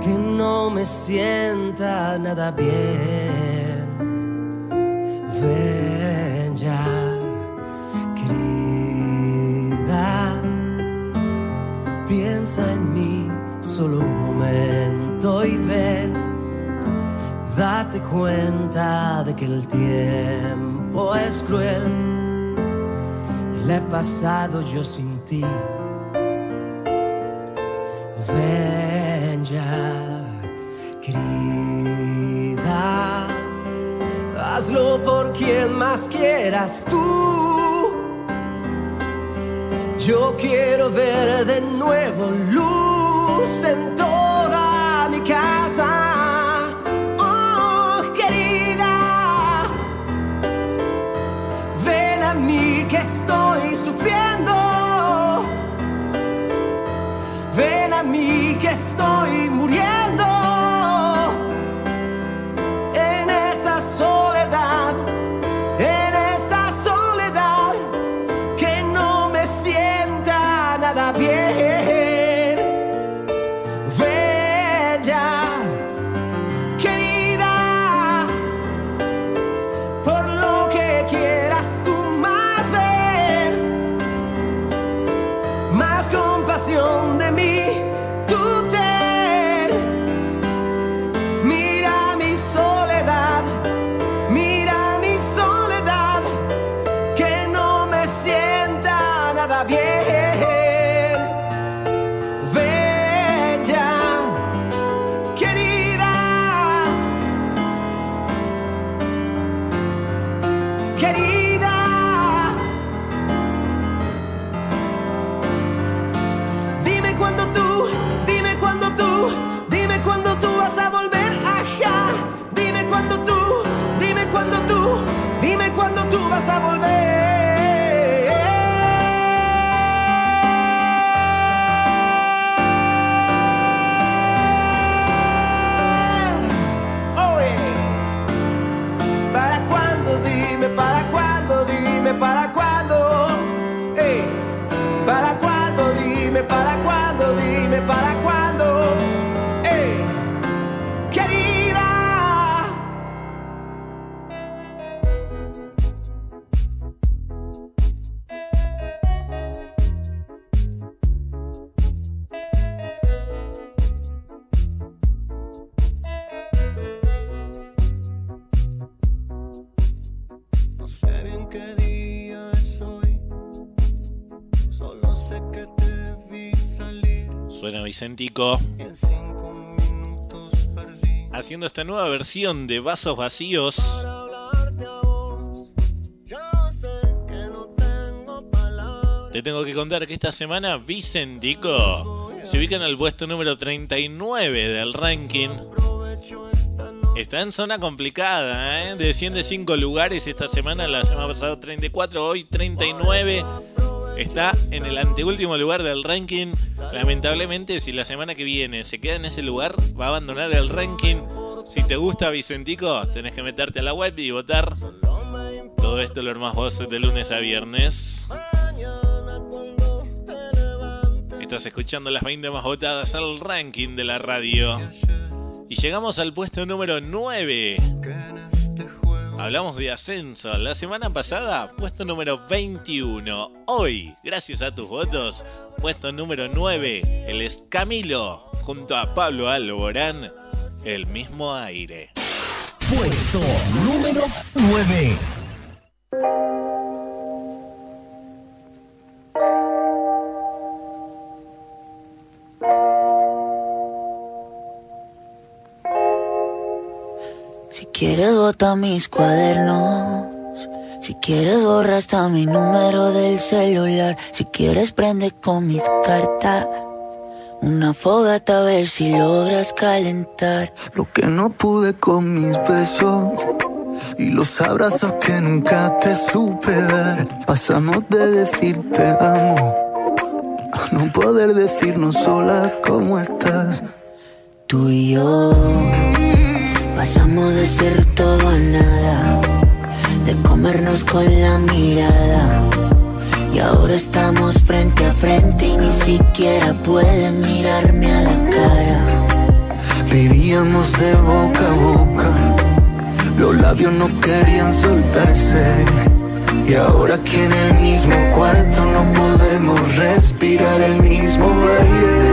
que no me sienta nada bien. Ven ya, querida, piensa en mí solo un momento y ven. Date cuenta de que el tiempo es cruel. La he pasado yo sin ti. Ven ya, querida. Hazlo por quien más quieras tú. Yo quiero ver de nuevo luz Vicentico. Haciendo esta nueva versión de Vasos Vacíos. Te tengo que contar que esta semana Vicentico se ubica en el puesto número 39 del ranking. Está en zona complicada, ¿eh? Desciende 5 lugares esta semana, la semana pasada 34, hoy 39. Está en el anteúltimo lugar del ranking. Lamentablemente, si la semana que viene se queda en ese lugar, va a abandonar el ranking. Si te gusta Vicentico, tenés que meterte a la web y votar. Todo esto lo hermás vos de lunes a viernes. Estás escuchando las 20 más votadas al ranking de la radio. Y llegamos al puesto número 9. Hablamos de ascenso. La semana pasada, puesto número 21. Hoy, gracias a tus votos, puesto número 9. Él es Camilo, junto a Pablo Alborán, el mismo aire. Puesto número 9. Quieres bota mis cuadernos. Si quieres borra hasta mi número del celular. Si quieres prende con mis cartas. Una fogata a ver si logras calentar. Lo que no pude con mis besos y los abrazos que nunca te supe dar. Pasamos de decirte amo a no poder decirnos sola cómo estás. Tú y yo pasamos de ser todo a nada, de comernos con la mirada. Y ahora estamos frente a frente y ni siquiera puedes mirarme a la cara. Vivíamos de boca a boca, los labios no querían soltarse. Y ahora aquí en el mismo cuarto no podemos respirar el mismo aire.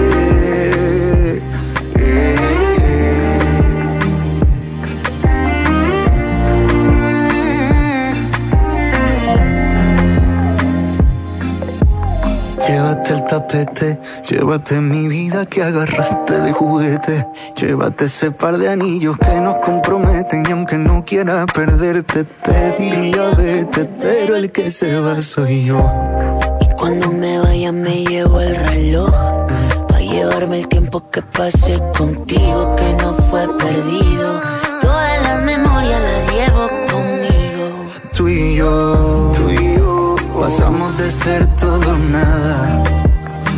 Llévate el tapete, llévate mi vida que agarraste de juguete. Llévate ese par de anillos que nos comprometen y aunque no quiera perderte te diría vete, pero el que se va soy yo. Y cuando me vaya me llevo el reloj. Pa' llevarme el tiempo que pasé contigo que no fue perdido. Todas las memorias las llevo conmigo. Tú y yo, tú y yo, pasamos de ser todo nada,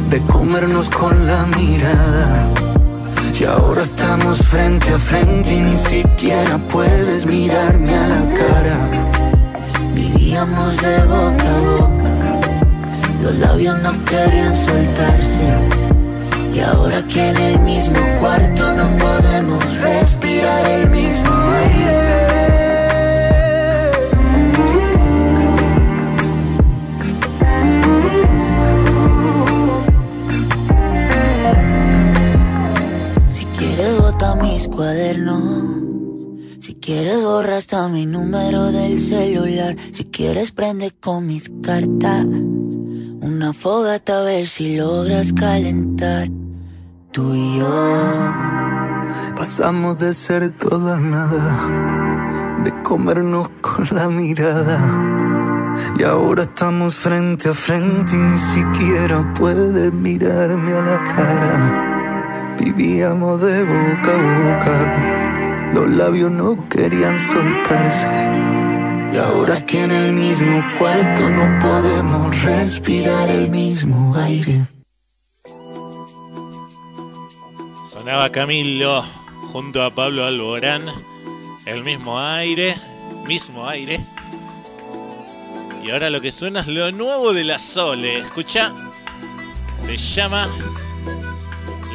de comernos con la mirada. Y ahora estamos frente a frente y ni siquiera puedes mirarme a la cara. Vivíamos de boca a boca, los labios no querían soltarse. Y ahora aquí en el mismo cuarto no podemos respirar el mismo Si quieres borra hasta mi número del celular. Si quieres prende con mis cartas. Una fogata a ver si logras calentar. Tú y yo. Pasamos de ser todo a nada, de comernos con la mirada. Y ahora estamos frente a frente y ni siquiera puedes mirarme a la cara. Vivíamos de boca a boca, los labios no querían soltarse. Y ahora que en el mismo cuarto no podemos respirar el mismo aire. Sonaba Camilo junto a Pablo Alborán. El mismo aire, mismo aire. Y ahora lo que suena es lo nuevo de la Sole. Escucha, se llama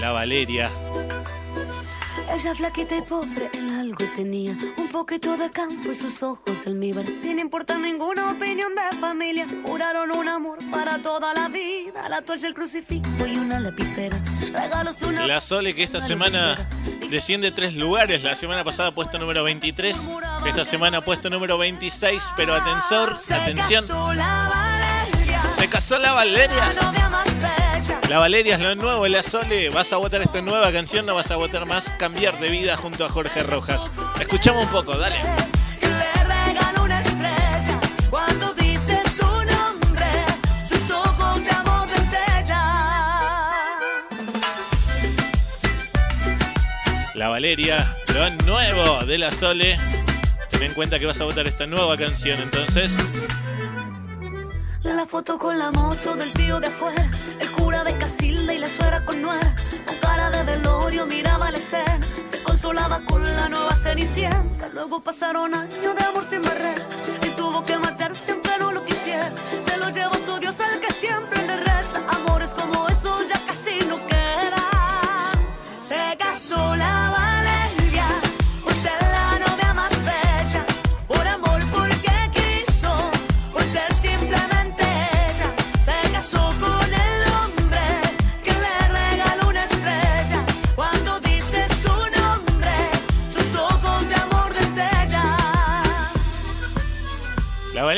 La Valeria. Ella flaquita y pobre en algo tenía Un poquito de campo y sus ojos de almíbar Sin importar ninguna opinión de familia Juraron un amor para toda la vida La toalla, el crucifijo y una lapicera Regalos una... La Sole que esta semana desciende tres lugares. La semana pasada puesto número 23. Esta semana puesto número 26, pero atención, atención. Se casó la Valeria. La Valeria es lo nuevo, la Sole. Vas a votar esta nueva canción, no vas a votar más Cambiar de vida junto a Jorge Rojas. Escuchamos un poco, dale. De. La Valeria, lo nuevo de la Sole. Ten en cuenta que vas a votar esta nueva canción, entonces. La foto con la moto del tío de afuera, de Casilda y la suegra con nuera, con cara de velorio miraba la escena, se consolaba con la nueva cenicienta. Luego pasaron años de amor sin barrera y tuvo que marcharse aunque no lo quisiera. Se lo llevó su Dios al que siempre le reza. Amores como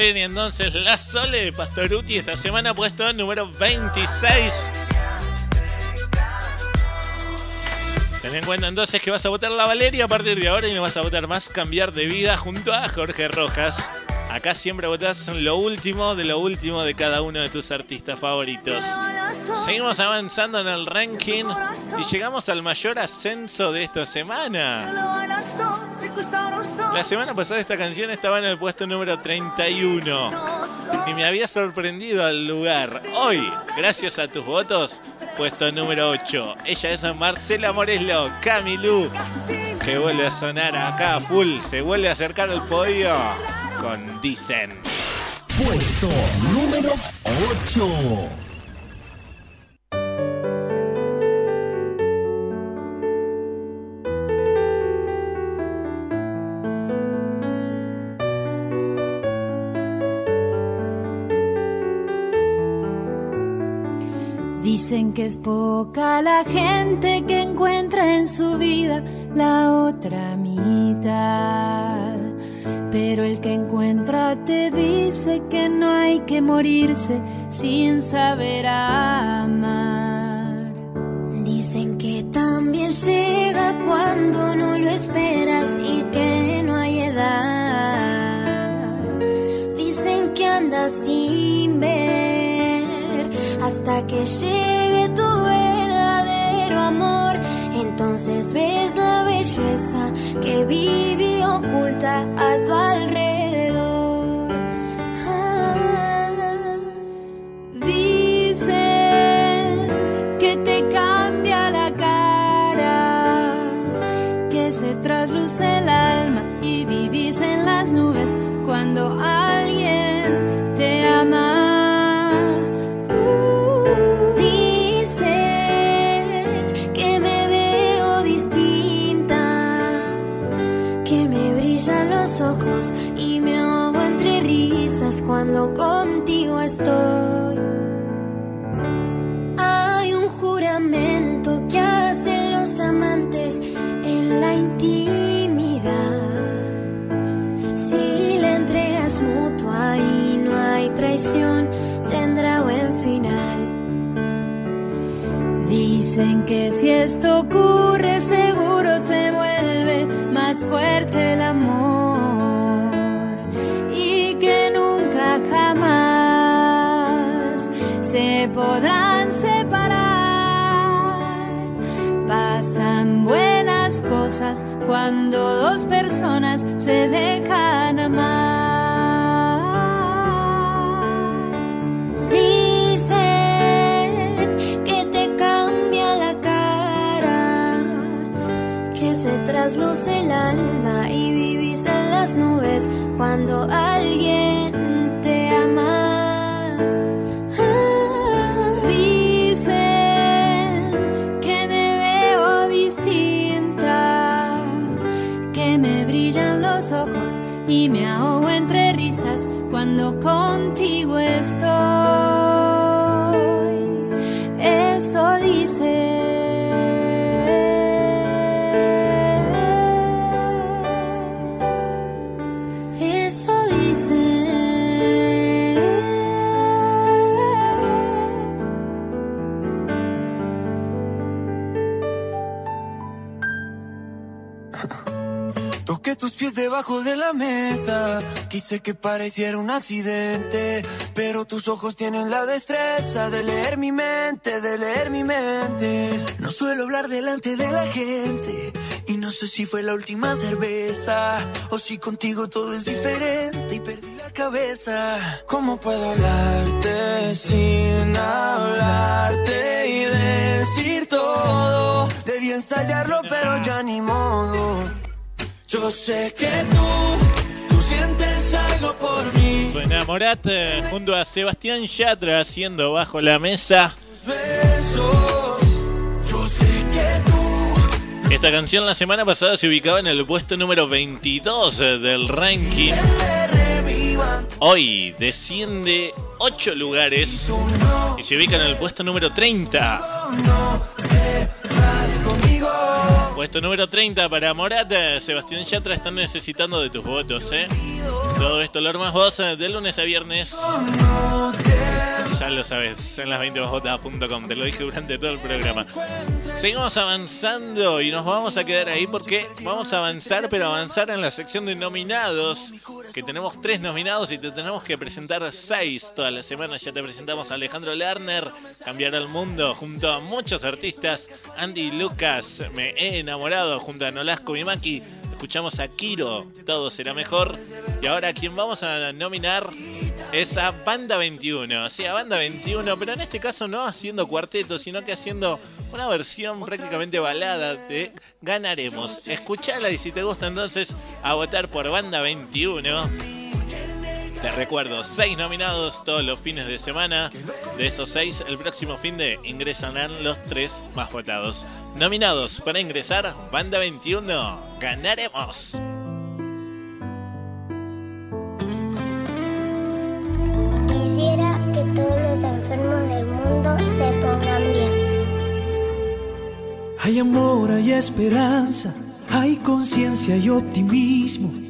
Valeria entonces, la Sole Pastoruti esta semana puesto número 26. Ten en cuenta entonces que vas a votar la Valeria a partir de ahora y no vas a votar más cambiar de vida junto a Jorge Rojas. Acá siempre votás lo último de lo último de cada uno de tus artistas favoritos. Seguimos avanzando en el ranking y llegamos al mayor ascenso de esta semana. La semana pasada esta canción estaba en el puesto número 31 y me había sorprendido al lugar. Hoy, gracias a tus votos, puesto número 8. Ella es Marcela Moreslo, Camilú, que vuelve a sonar acá full, se vuelve a acercar al podio con Dicen. Puesto número 8. Dicen que es poca la gente que encuentra en su vida la otra mitad. Pero el que encuentra te dice que no hay que morirse sin saber amar. Dicen que también llega cuando no lo esperas que llegue tu verdadero amor. Entonces ves la belleza que vive oculta a tu alrededor. Ah. Dicen que te cambia la cara, que se trasluce el alma y vivís en las nubes cuando contigo estoy. Hay un juramento que hacen los amantes en la intimidad. Si la entrega es mutua y no hay traición, tendrá buen final. Dicen que si esto ocurre seguro se vuelve más fuerte el amor se podrán separar. Pasan buenas cosas cuando dos personas se dejan amar. Dicen que te cambia la cara, que se trasluce el alma y vivís en las nubes cuando alguien cuando contigo Que pareciera un accidente, pero tus ojos tienen la destreza de leer mi mente, de leer mi mente. No suelo hablar delante de la gente. Y no sé si fue la última cerveza o si contigo todo es diferente y perdí la cabeza. ¿Cómo puedo hablarte sin hablarte y decir todo? Debí ensayarlo, pero ya ni modo. Yo sé que tú, por mí. Suena Morat junto a Sebastián Yatra haciendo bajo la mesa. Esta canción la semana pasada se ubicaba en el puesto número 22 del ranking. Hoy desciende 8 lugares y se ubica en el puesto número 30. No te vas conmigo. Puesto número 30 para Morat. Eh, Sebastián Yatra están necesitando de tus votos, ¿eh? Todo esto, lo más vos, eh, de lunes a viernes. Ya lo sabes, en las 20másvotadas.com. Te lo dije durante todo el programa. Seguimos avanzando y nos vamos a quedar ahí porque vamos a avanzar, pero avanzar en la sección de nominados. Que tenemos tres nominados y te tenemos que presentar seis todas las semanas. Ya te presentamos a Alejandro Lerner, Cambiar el Mundo, junto a muchos artistas. Andy Lucas, Me he enamorado, junto a Nolasco Mimaki. Escuchamos a Kiro, Todo será mejor. Y ahora quien vamos a nominar es a Banda 21. Sí, a Banda 21, pero en este caso no haciendo cuarteto, sino que haciendo una versión prácticamente balada de Ganaremos. Escuchala y si te gusta entonces a votar por Banda 21. Te recuerdo, seis nominados todos los fines de semana. De esos seis, el próximo fin de ingresarán los tres más votados. Nominados para ingresar, Banda 21. Ganaremos. Quisiera que todos los enfermos del mundo se pongan bien. Hay amor, hay esperanza, hay conciencia y optimismo.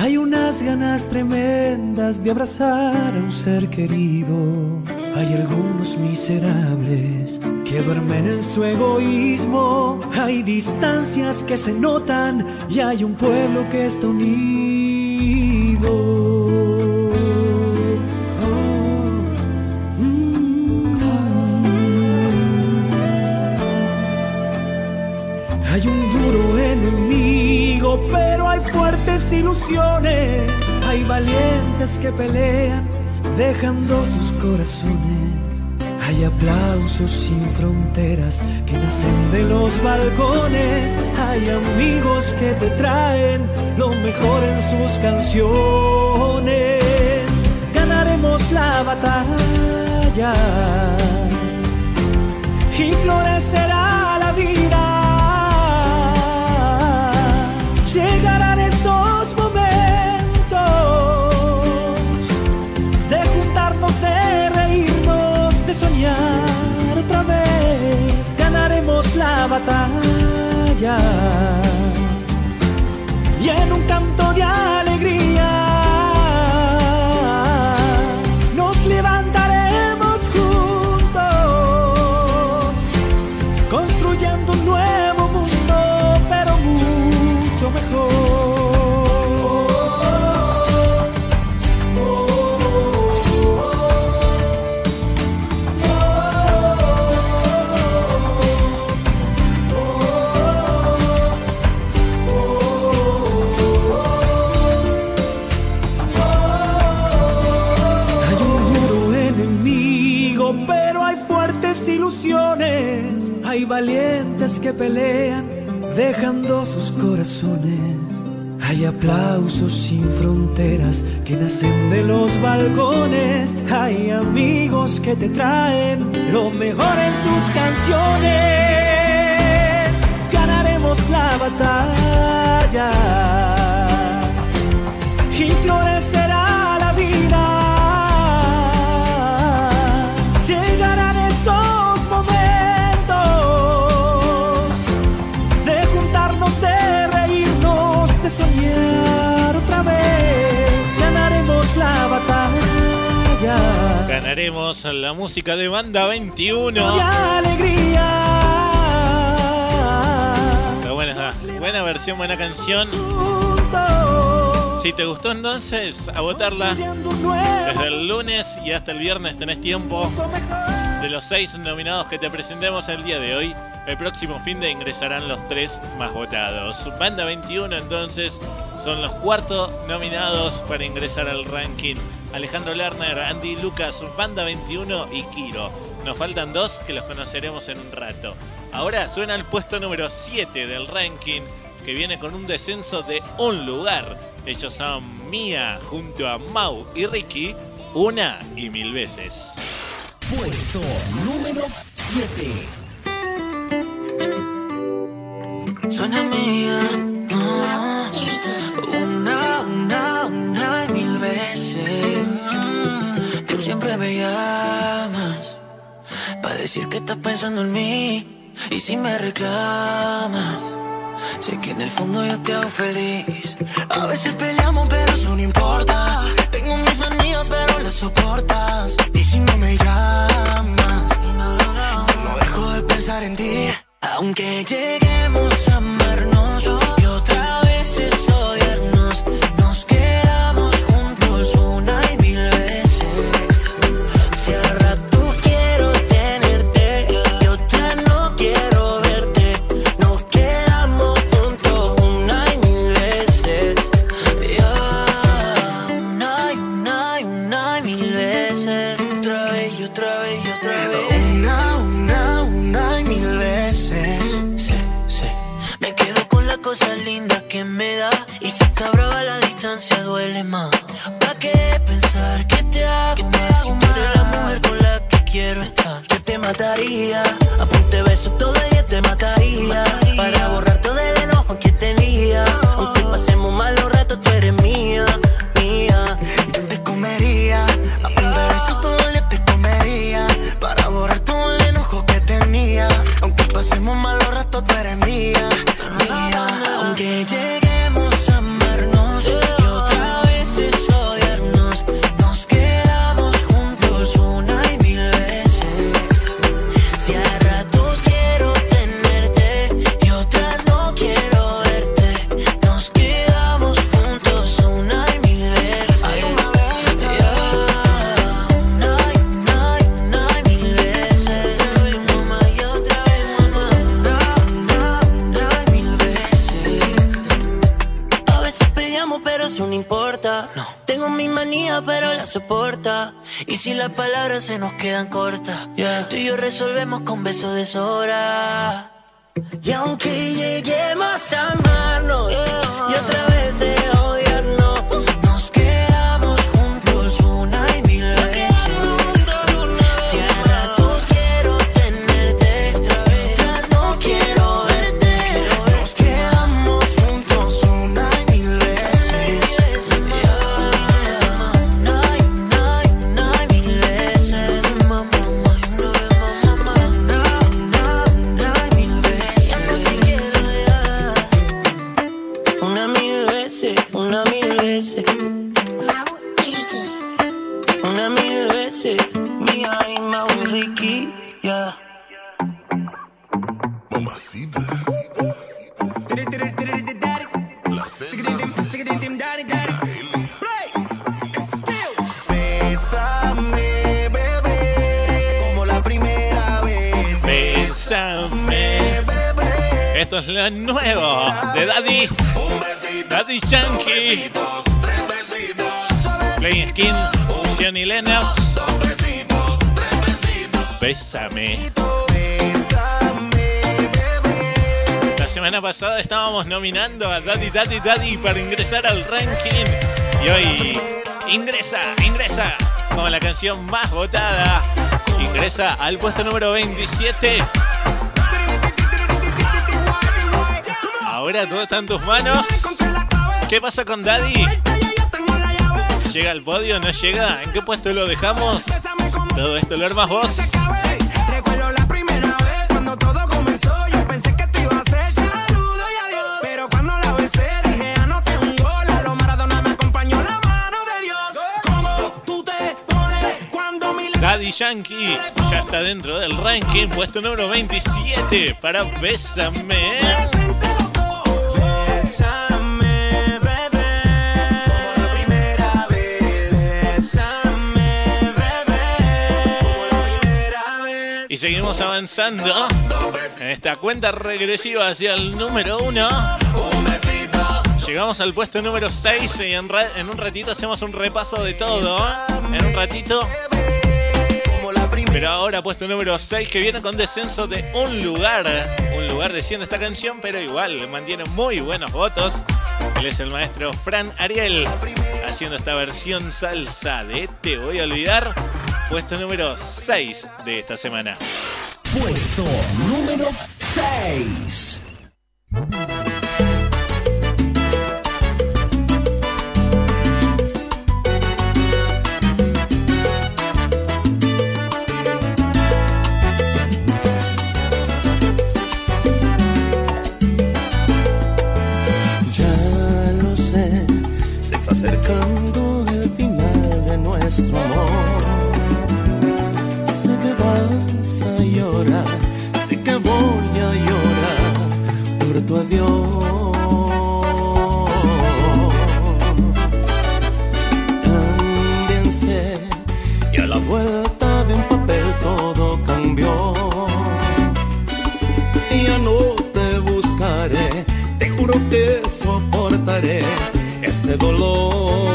Hay unas ganas tremendas de abrazar a un ser querido. Hay algunos miserables que duermen en su egoísmo. Hay distancias que se notan y hay un pueblo que está unido. Pero hay fuertes ilusiones. Hay valientes que pelean, dejando sus corazones. Hay aplausos sin fronteras que nacen de los balcones. Hay amigos que te traen lo mejor en sus canciones. Ganaremos la batalla y florecerá Llegarán esos momentos de juntarnos, de reírnos, de soñar otra vez. Ganaremos la batalla y en un canto de alegría aplausos sin fronteras que nacen de los balcones. Hay amigos que te traen lo mejor en sus canciones. Ganaremos la batalla La música de Banda 21. Y alegría. Está buena, buena versión, buena canción. Si te gustó entonces, a votarla. Desde el lunes y hasta el viernes tenés tiempo. De los seis nominados que te presentemos el día de hoy, el próximo fin de ingresarán los tres más votados. Banda 21 entonces son los cuartos nominados para ingresar al ranking. Alejandro Lerner, Andy Lucas, Banda 21 y Kiro. Nos faltan dos que los conoceremos en un rato. Ahora suena el puesto número 7 del ranking que viene con un descenso de un lugar. Ellos son Mía junto a Mau y Ricky una y mil veces. Puesto número 7. Suena mía. Me llamas. Para decir que estás pensando en mí. Y si me reclamas. Sé que en el fondo yo te hago feliz. A veces peleamos, pero eso no importa. Tengo mis manías, pero las soportas. Y si no me llamas, no dejo de pensar en ti. Aunque lleguemos te no. Tengo mi manía, pero la soporta. Y si las palabras se nos quedan cortas, tú y yo resolvemos con besos de sobra. Y aunque lleguemos a amarnos y otra Esto es lo nuevo de Daddy. Daddy Yankee. Playing Skin. Johnny Lennox. Bésame. La semana pasada estábamos nominando a Daddy Daddy Daddy para ingresar al ranking. Y hoy ingresa, ingresa como la canción más votada. Ingresa al puesto número 27. Ahora todo está en tus manos. ¿Qué pasa con Daddy? ¿Llega al podio? ¿No llega? ¿En qué puesto lo dejamos? Todo esto lo armas vos. Recuerdo la primera vez cuando todo comenzó. Yo pensé que te iba a hacer saludo y adiós. Pero cuando la besé, dije anoté un gol. A lo Maradona me acompañó la mano de Dios. ¿Cómo tú te pones cuando mi Daddy Yankee ya está dentro del ranking, puesto número 27 para Bésame. Seguimos avanzando en esta cuenta regresiva hacia el número uno. Llegamos al puesto número 6 y en, un ratito hacemos un repaso de todo. ¿eh? En un ratito. Pero ahora puesto número 6 que viene con descenso de un lugar. Un lugar desciende esta canción, pero igual mantiene muy buenos votos. Él es el maestro Fran Ariel haciendo esta versión salsa de Te voy a olvidar. Puesto número 6 de esta semana. Puesto número 6. Voy a llorar por tu adiós. También sé que a la vuelta de un papel todo cambió. Ya no te buscaré, te juro que soportaré este dolor.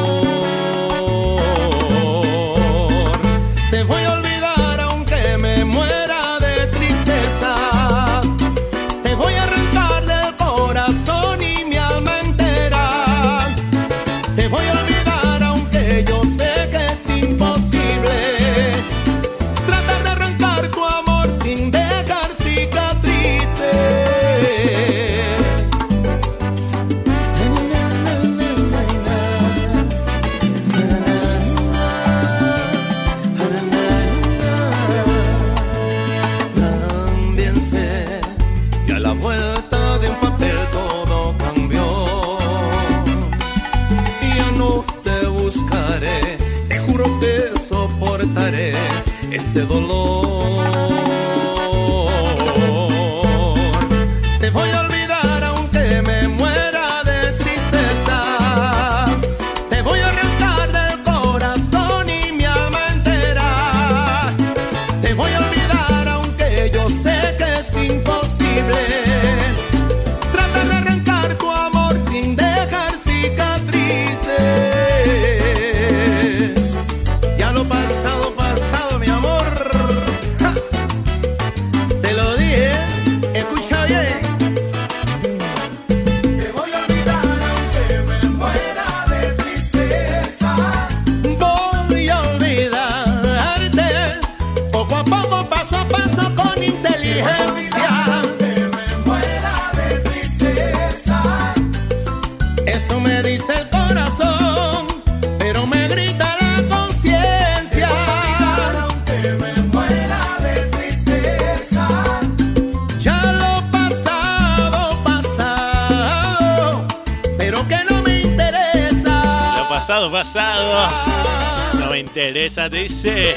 Te dice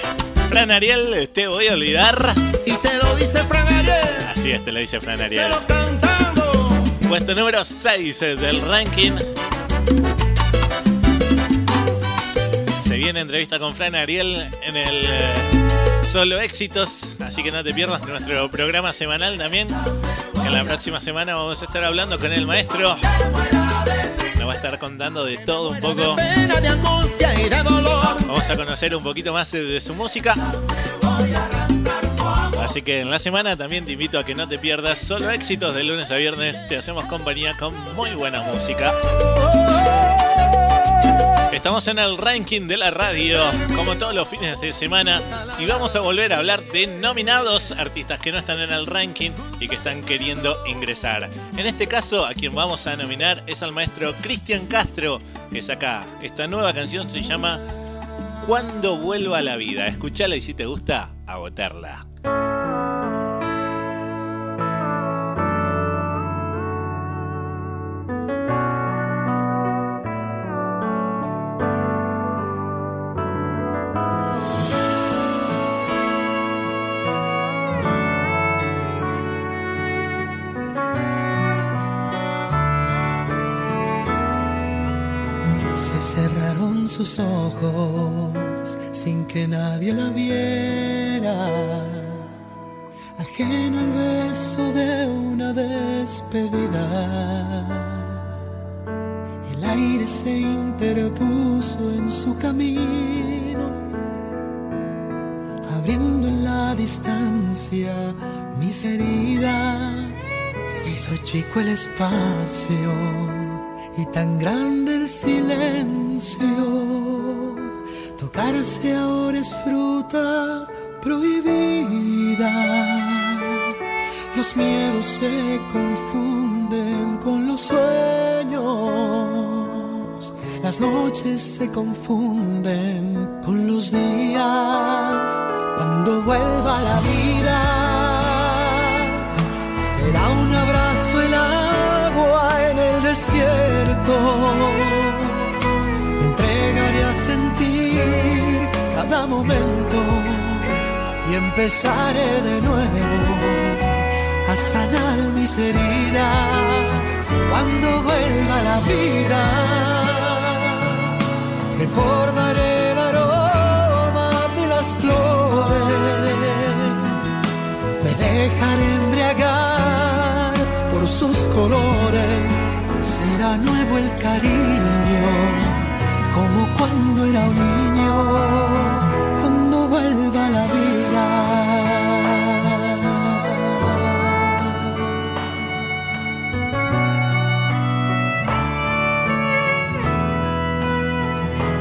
Fran Ariel. Te voy a olvidar. Y te lo dice Fran Ariel. Así es, te lo dice Fran Ariel. Puesto número 6 del ranking. Se viene entrevista con Fran Ariel en el eh, Solo Éxitos, así que no te pierdas nuestro programa semanal también. Que en la próxima semana vamos a estar hablando con el maestro. Estar contando de todo un poco. Vamos a conocer un poquito más de su música. Así que en la semana también te invito a que no te pierdas solo éxitos de lunes a viernes. Te hacemos compañía con muy buena música. Estamos en el ranking de la radio, como todos los fines de semana, y vamos a volver a hablar de nominados, artistas que no están en el ranking y que están queriendo ingresar. En este caso, a quien vamos a nominar es al maestro Cristian Castro, que saca esta nueva canción, se llama Cuando vuelva a la vida. Escuchala y si te gusta, a votarla. Sus ojos sin que nadie la viera. ajena al beso de una despedida. El aire se interpuso en su camino, abriendo en la distancia mis heridas. Se hizo chico el espacio y tan grande el silencio. Tocarse ahora es fruta prohibida. Los miedos se confunden con los sueños. Las noches se confunden con los días. Cuando vuelva la vida, será un Entregaré a sentir cada momento y empezaré de nuevo a sanar mis heridas cuando vuelva la vida. Recordaré el aroma de las flores, me dejaré embriagar por sus colores, será nuevo el cariño, como cuando era un niño, cuando vuelva la vida.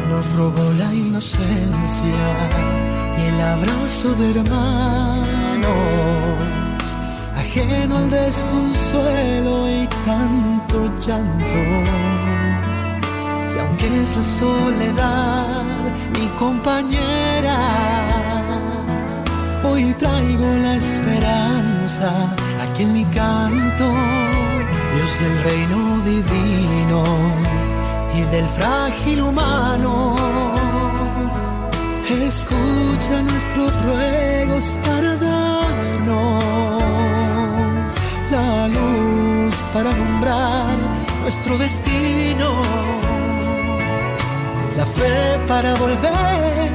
nos robó la inocencia y el abrazo de hermanos, ajeno al desconsuelo y tanto llanto. Y aunque es la soledad mi compañera, hoy traigo la esperanza aquí en mi canto, Dios del reino divino y del frágil humano. Escucha nuestros ruegos para darnos la luz para alumbrar nuestro destino, la fe para volver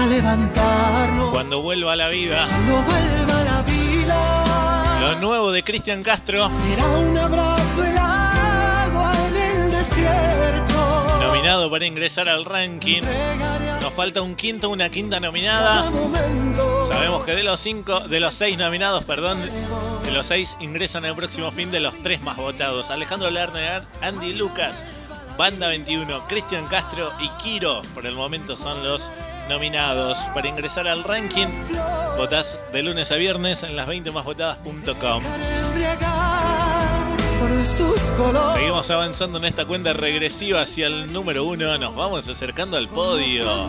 a levantarnos. Cuando vuelva a la vida, Cuando vuelva la vida, lo nuevo de Cristian Castro, será un abrazo el agua en el desierto. nominado para ingresar al ranking. Nos falta un quinto, una quinta nominada. Sabemos que de los cinco, de los seis nominados, perdón, los seis ingresan el próximo fin de los tres más votados. Alejandro Lerner, Andy Lucas, Banda 21, Cristian Castro y Kiro. Por el momento son los nominados para ingresar al ranking. Votás de lunes a viernes en las 20 másvotadas.com. Seguimos avanzando en esta cuenta regresiva hacia el número uno. Nos vamos acercando al podio.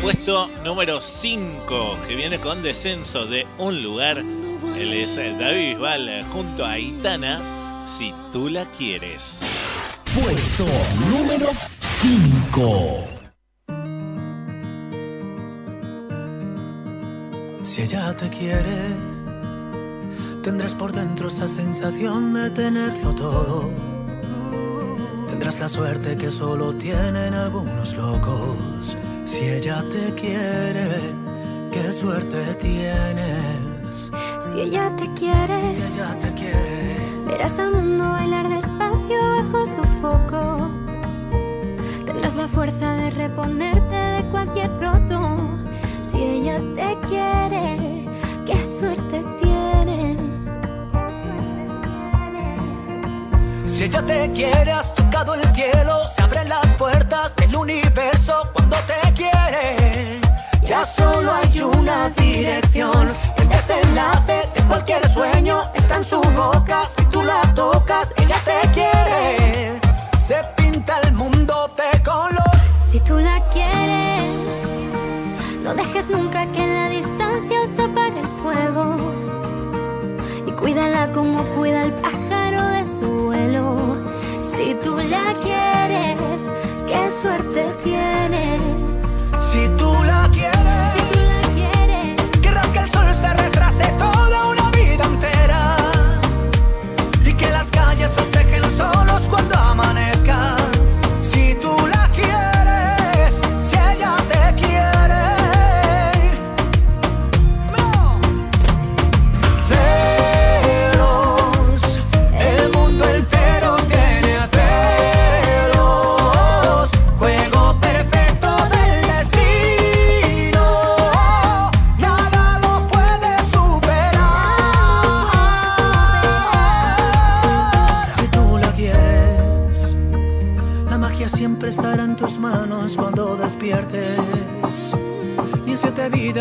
Puesto número 5, que viene con descenso de un lugar. Él es David Bisbal junto a Itana. Si tú la quieres. Puesto número 5. Si ella te quiere, tendrás por dentro esa sensación de tenerlo todo. Tendrás la suerte que solo tienen algunos locos. Si ella te quiere, qué suerte tienes. Si ella te quiere, Si ella te quiere, verás al mundo bailar despacio bajo su foco. Tendrás la fuerza de reponerte de cualquier roto. Si ella te quiere, qué suerte tienes. Si ella te quiere, has tocado el cielo, se abren las puertas del universo cuando te quiere. Ya solo hay una dirección, el desenlace de cualquier sueño está en su boca. Si tú la tocas, ella te quiere. Se pinta el mundo de color. Si tú la quieres, no dejes nunca que en la distancia se apague el fuego. Y cuídala como cuida el pájaro de su vuelo. Si tú la quieres, qué suerte tienes. Si tú la amanezca.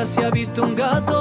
Vidas se ha visto un gato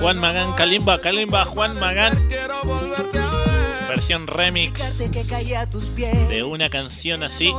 Juan Magán, Kalimba, Kalimba, Juan Magán. Versión remix de una canción así.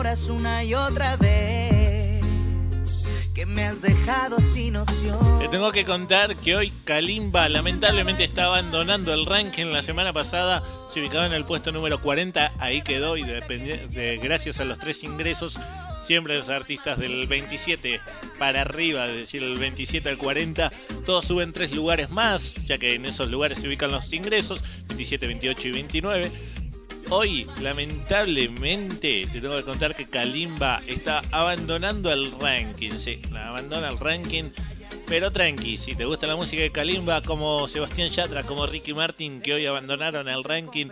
Te tengo que contar que hoy Kalimba lamentablemente está abandonando el ranking. La semana pasada se ubicaba en el puesto número 40. Ahí quedó y de- gracias a los tres ingresos, siempre los artistas del 27 para arriba, es decir, el 27 al 40, todos suben tres lugares más, ya que en esos lugares se ubican los ingresos, 27, 28 y 29. Hoy, lamentablemente, te tengo que contar que Kalimba está abandonando el ranking. La abandona el ranking. Pero tranqui, si te gusta la música de Kalimba, como Sebastián Yatra, como Ricky Martin, que hoy abandonaron el ranking,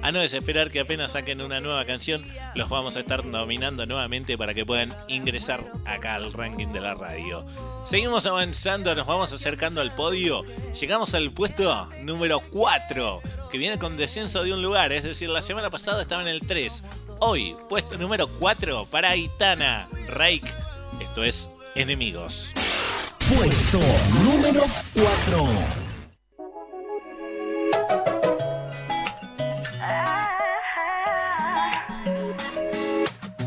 a no desesperar que apenas saquen una nueva canción, los vamos a estar nominando nuevamente para que puedan ingresar acá al ranking de la radio. Seguimos avanzando, nos vamos acercando al podio. Llegamos al puesto número 4, que viene con descenso de un lugar, es decir, la semana pasada estaba en el 3. Hoy, puesto número 4 para Aitana, Rake. Esto es Enemigos. Puesto número 4.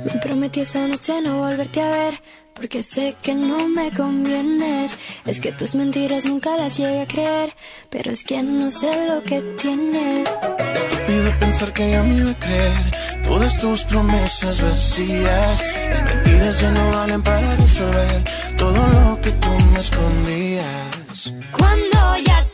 Me prometí esa noche no volverte a ver, porque sé que no me convienes. Es que tus mentiras nunca las llegué a creer, pero es que no sé lo que tienes. Pido pensar que ya me iba a creer todas tus promesas vacías. Las mentiras no valen para resolver todo lo que tú me escondías. Cuando ya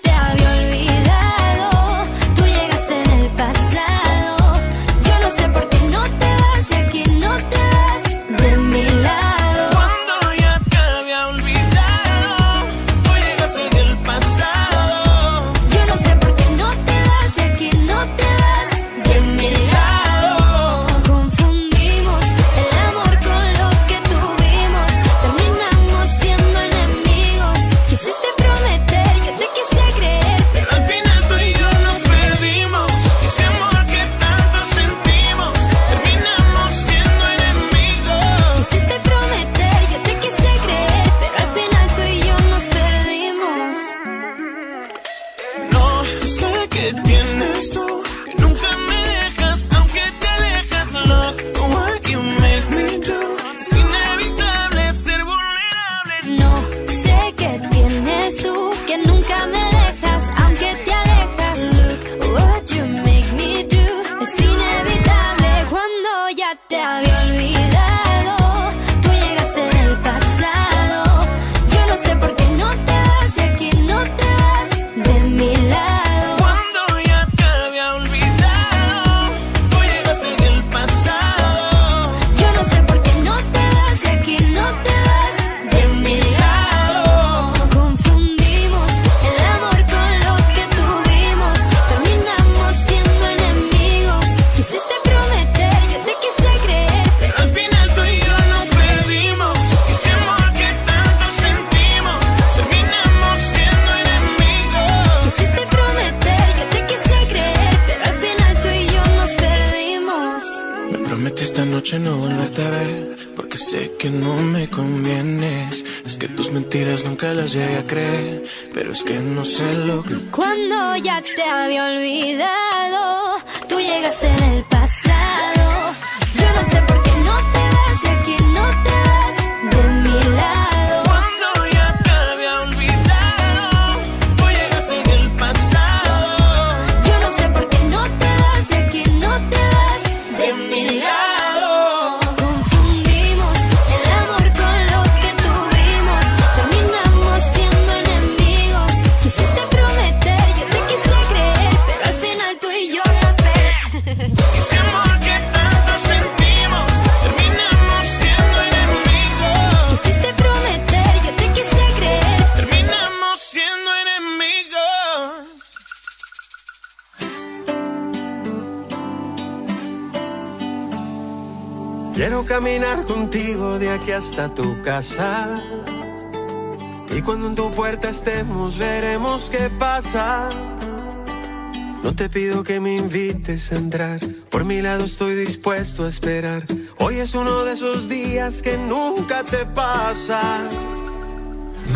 entrar. Por mi lado estoy dispuesto a esperar. Hoy es uno de esos días que nunca te pasa.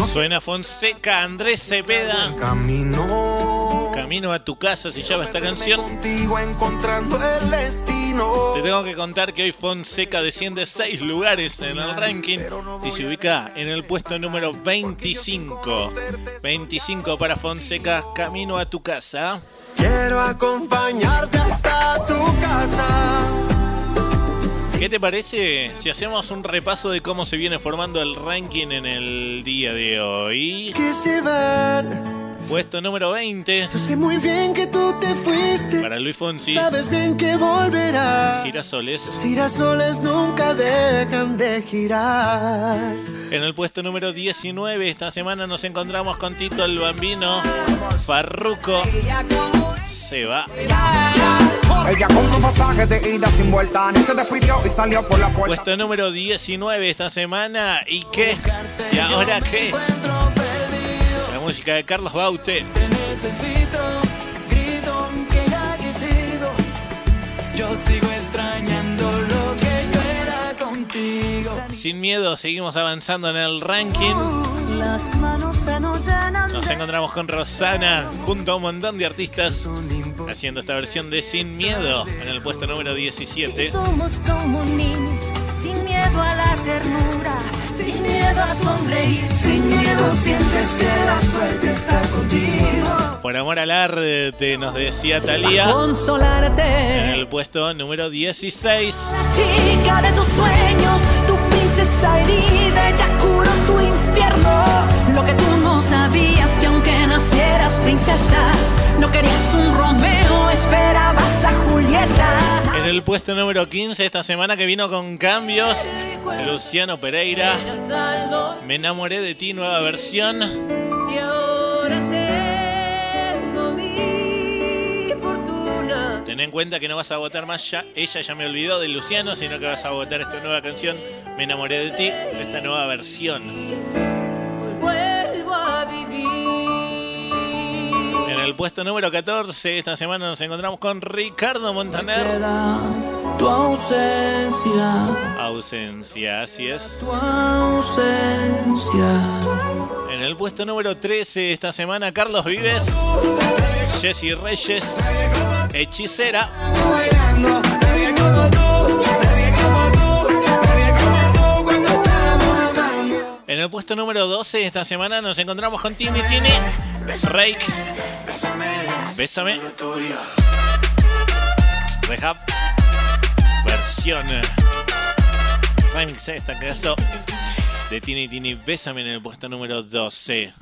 Suena Fonseca, Andrés Cepeda. Camino. Camino a tu casa se llama esta canción. Contigo encontrando el destino. Te tengo que contar que hoy Fonseca desciende 6 lugares en el ranking y se ubica en el puesto número 25. 25 para Fonseca, Camino a tu casa. Quiero acompañarte hasta tu casa. ¿Qué te parece si hacemos un repaso de cómo se viene formando el ranking en el día de hoy? Que se van. Puesto número 20 Yo sé muy bien que tú te fuiste. para Luis Fonsi. Sabes bien que volverás. Girasoles. Los girasoles nunca dejan de girar. En el puesto número 19 esta semana nos encontramos con Tito el Bambino. Farruco se va. Ella compró un pasaje de ida sin vuelta, ni se despidió y salió por la puerta. Puesto número 19 esta semana. ¿Y qué? ¿Y ahora qué? La música de Carlos Baute. necesito, grito aunque ya quisido. Yo sigo extrañando lo que yo era contigo. Sin miedo, seguimos avanzando en el ranking. Las manos se nos llenan Nos de encontramos con Rosana junto a un montón de artistas haciendo esta versión de Sin Miedo en el puesto número 17. Somos como niños, sin miedo a la ternura, sin miedo a sonreír, sin miedo sientes que la suerte está contigo. Por amor al arte, nos decía Talía. En Consolarte, el puesto número 16. chica de tus sueños, tu princesa herida, ella curó tu infierno. Lo que tú no sabías que aunque nacieras princesa, no querías un Romeo, esperabas a Julieta. En el puesto número 15 esta semana que vino con cambios, Luciano Pereira. Me enamoré de ti, nueva versión. Y ahora tengo mi fortuna. Ten en cuenta que no vas a votar más ya, ella ya me olvidó de Luciano, sino que vas a votar esta nueva canción, Me enamoré de ti, esta nueva versión. El puesto número 14 esta semana nos encontramos con Ricardo Montaner. Tu ausencia, Ausencia, así es. tu ausencia. En el puesto número 13 esta semana Carlos Vives, Jesse Reyes, Hechicera. En el puesto número 12 esta semana nos encontramos con Tini Tini, Rake, Bésame, Rehab, versión remix esta caso de Tini Tini, Bésame en el puesto número 12.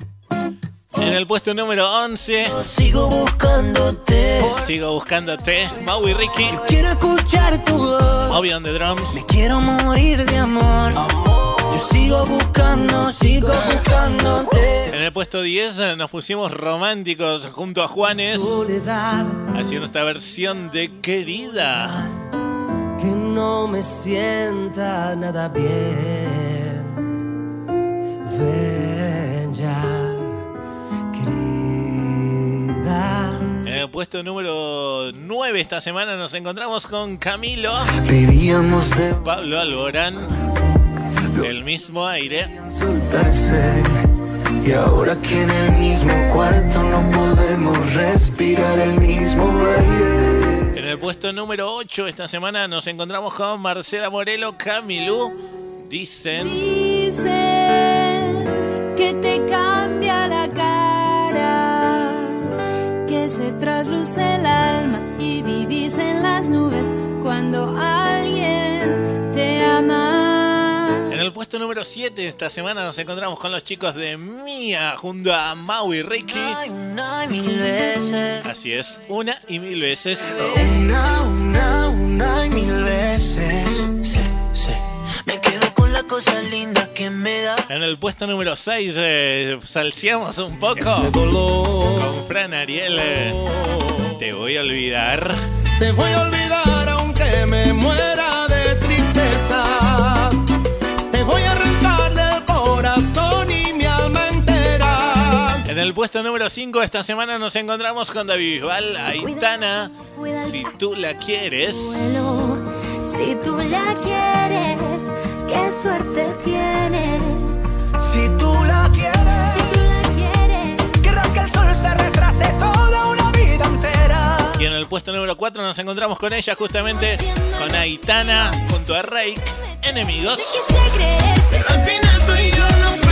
En el puesto número 11 Sigo buscándote. sigo buscándote, Mau y Ricky, Quiero escuchar tu voz. Moby on the drums. Me quiero morir de amor. Yo sigo buscando, sigo buscándote. En el puesto 10 eh, nos pusimos románticos junto a Juanes haciendo esta versión de Querida. que no me sienta nada bien. Ven ya, querida. En el puesto número 9 esta semana nos encontramos con Camilo. Vivíamos de Pablo Alborán. El mismo aire. soltarse. Y ahora que en el mismo cuarto no podemos respirar el mismo aire. En el puesto número 8 esta semana nos encontramos con Marcela Morelo, Camilú. Dicen. Dicen que te cambia la cara, que se trasluce el alma y vivís en las nubes cuando alguien te ama. Puesto número 7 esta semana nos encontramos con los chicos de Mía junto a Mau y Ricky. Una y mil veces. Así es, una y mil veces. Una, una, una y mil veces. Sí, sí. Me quedo con la cosa linda que me da. En el puesto número 6 eh, salseamos un poco con Fran Ariel. eh, te voy a olvidar. Te voy a olvidar aunque me el puesto número 5 esta semana nos encontramos con David Bisbal, Aitana. Si tú la quieres. Si tú la quieres, qué suerte tienes. Si tú la quieres, querrás que el sol se retrase toda una vida entera. Y en el puesto número 4 nos encontramos con ella justamente con Aitana junto a Rake, enemigos. Pero al final tú y yo nos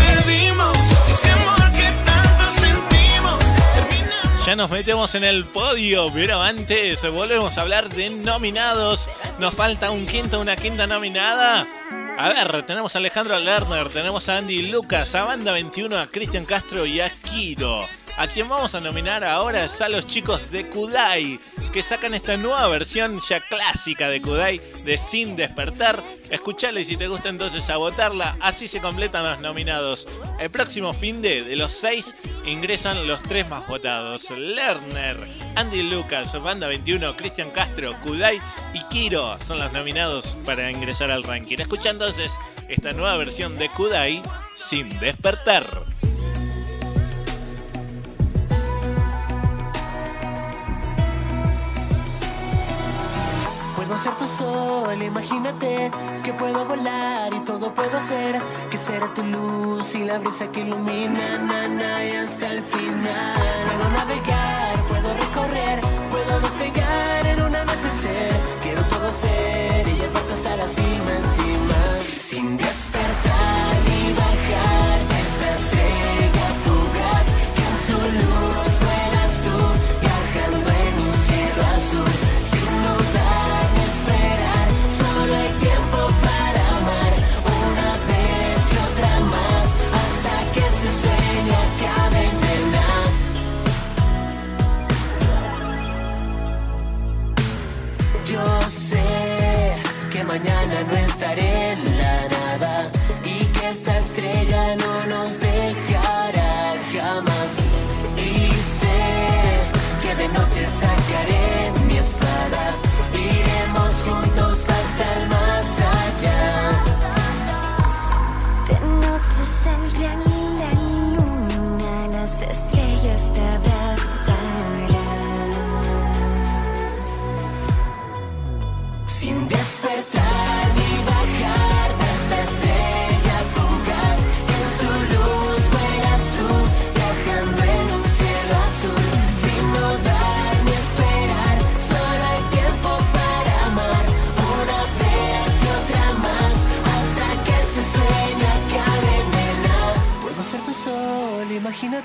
Ya nos metemos en el podio, pero antes volvemos a hablar de nominados. Nos falta un quinto, una quinta nominada. A ver, tenemos a Alejandro Lerner, tenemos a Andy Lucas, a Banda 21, a Cristian Castro y a Kiro. A quien vamos a nominar ahora es a los chicos de Kudai, que sacan esta nueva versión ya clásica de Kudai de Sin Despertar. Escuchala y si te gusta entonces a votarla, así se completan los nominados. El próximo fin de, de los seis ingresan los tres más votados. Lerner, Andy Lucas, Banda 21, Cristian Castro, Kudai y Kiro son los nominados para ingresar al ranking. Escucha entonces esta nueva versión de Kudai Sin Despertar. Puedo ser tu sol, imagínate que puedo volar y todo puedo hacer. Que será tu luz y la brisa que ilumina, na, y hasta el final. Puedo navegar, puedo recorrer, puedo despegar en un anochecer. Quiero todo ser y llevarte hasta la cima encima. Sin despertar estaré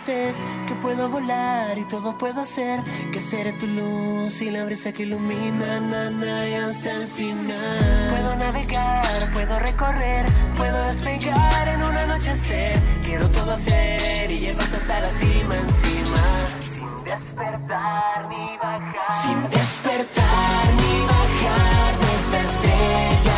que puedo volar y todo puedo hacer. Que seré tu luz y la brisa que ilumina, na, y hasta el final. Puedo navegar, puedo recorrer, puedo despegar en un anochecer. Quiero todo hacer y llevarte hasta la cima encima. Sin despertar ni bajar. Sin despertar ni bajar de esta estrella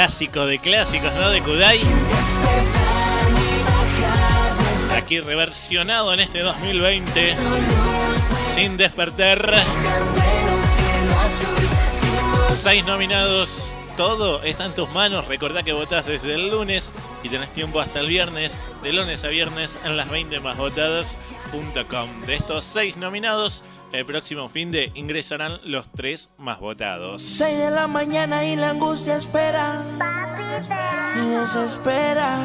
Clásico de clásicos, ¿no? De Kudai. Aquí reversionado en este 2020. Sin despertar. Seis nominados. Todo está en tus manos. Recordá que votás desde el lunes y tenés tiempo hasta el viernes. De lunes a viernes en las 20 más votadas.com. De estos seis nominados, el próximo fin de ingresarán los tres más votados. 6 de la mañana y la angustia espera. Me desespera.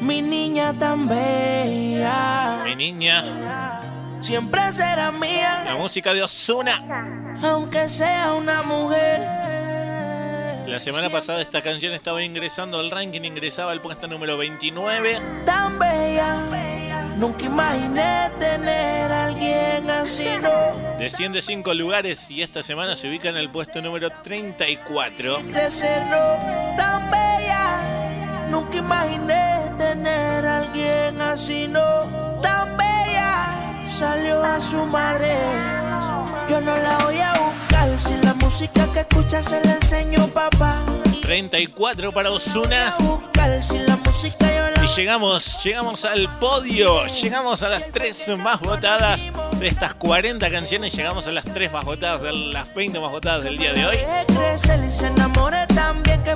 Mi niña tan bella. Mi niña, Siempre será mía. la música de Osuna. Aunque sea una mujer. La semana pasada esta canción estaba ingresando al ranking, ingresaba al puesto número 29. Tan bella. Nunca imaginé tener a alguien así, no. Desciende 5 lugares y esta semana se ubica en el puesto número 34. De serlo tan bella. Nunca imaginé tener a alguien así, no. Tan bella. Salió a su madre. Yo no la voy a buscar. Si la música que escucha se la enseño, papá. 34 para Osuna. Buscar si la música yo la llegamos, llegamos al podio. Llegamos a las 3 más votadas de estas 40 canciones. Llegamos a las 3 más votadas, de las 20 más votadas del día de hoy.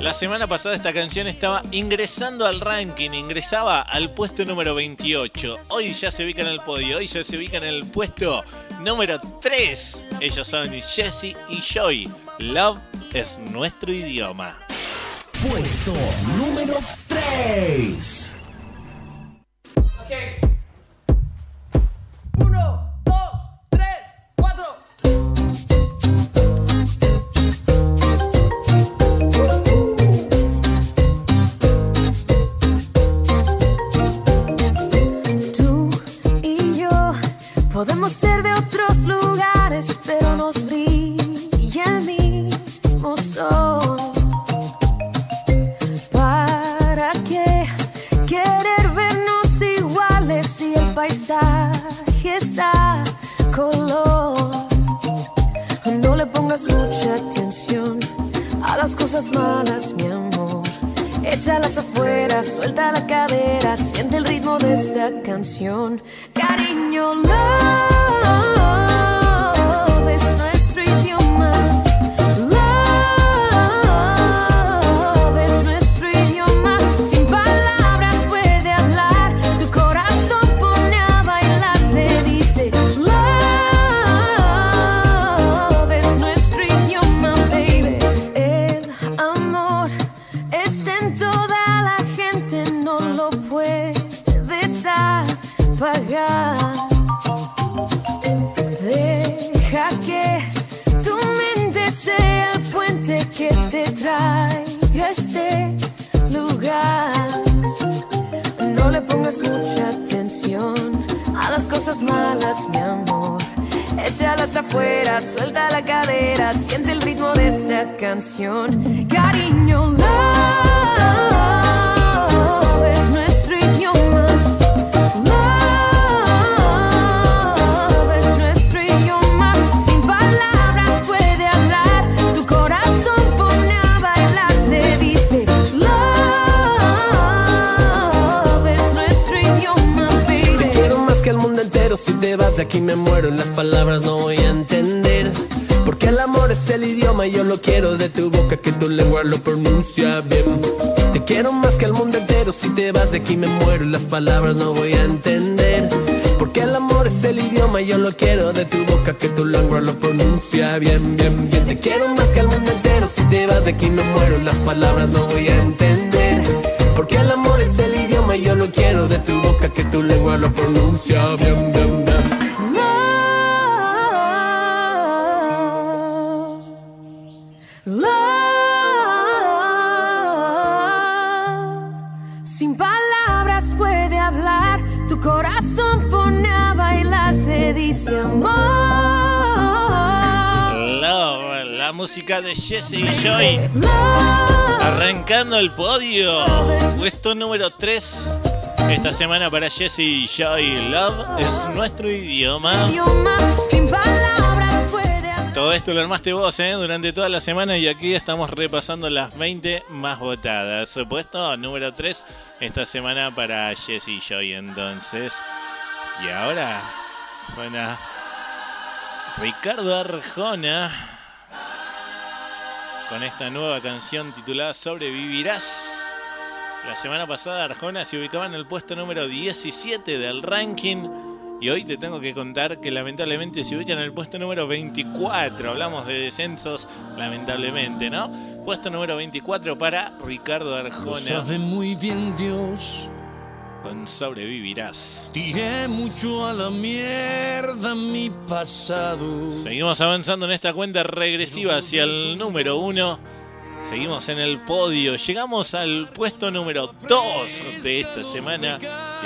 La semana pasada esta canción estaba ingresando al ranking, ingresaba al puesto número 28. Hoy ya se ubica en el podio, hoy ya se ubica en el puesto número 3. Ellos son Jesse y Joy. Love es nuestro idioma. Puesto número 3. Uno, mucha atención a las cosas malas, mi amor. Échalas afuera, suelta la cadera, siente el ritmo de esta canción. Cariño, love cosas malas, mi amor. Échalas afuera, suelta la cadera, siente el ritmo de esta canción. Cariño, love es nuestro idioma. Si aquí me muero. Las palabras no voy a entender. Porque el amor es el idioma y yo lo quiero de tu boca que tu lengua lo pronuncia bien. Te quiero más que el mundo entero. Si te vas de aquí me muero. Las palabras no voy a entender. Porque el amor es el idioma y yo lo quiero de tu boca que tu lengua lo pronuncia bien, bien, bien. Te quiero más que el mundo entero. Si te vas de aquí me muero. Las palabras no voy a entender. Porque el amor es el idioma y yo lo quiero de tu boca que tu lengua lo pronuncia bien, bien, Love. Sin palabras puede hablar, tu corazón pone a bailar, se dice amor. Love, la música de Jesse y Joy. Arrancando el podio. Puesto número 3. Esta semana para Jesse y Joy. Love es nuestro idioma. Sin palabras. Todo esto lo armaste vos, ¿eh? Durante toda la semana y aquí estamos repasando las 20 más votadas. Puesto número 3 esta semana para Jesse Joy, entonces. Y ahora suena Ricardo Arjona con esta nueva canción titulada Sobrevivirás. La semana pasada Arjona se ubicaba en el puesto número 17 del ranking y hoy te tengo que contar que lamentablemente se ubica en el puesto número 24. Hablamos de descensos, lamentablemente, ¿no? Puesto número 24 para Ricardo Lo Arjona sabe muy bien Dios. con Sobrevivirás. Tiré mucho a la mierda mi pasado. Seguimos avanzando en esta cuenta regresiva hacia el número 1. Seguimos en el podio. Llegamos al puesto número 2 de esta semana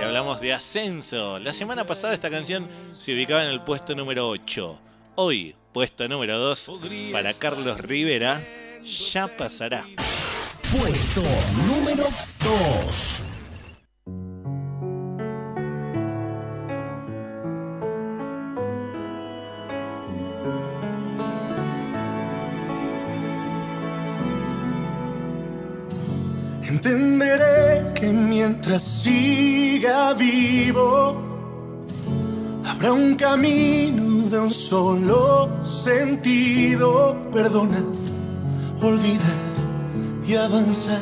hablamos de ascenso. La semana pasada esta canción se ubicaba en el puesto número 8. Hoy, puesto número 2 para Carlos Rivera. Ya pasará. Puesto número 2. Entenderé que mientras siga vivo, habrá un camino de un solo sentido. Perdonar, olvidar y avanzar.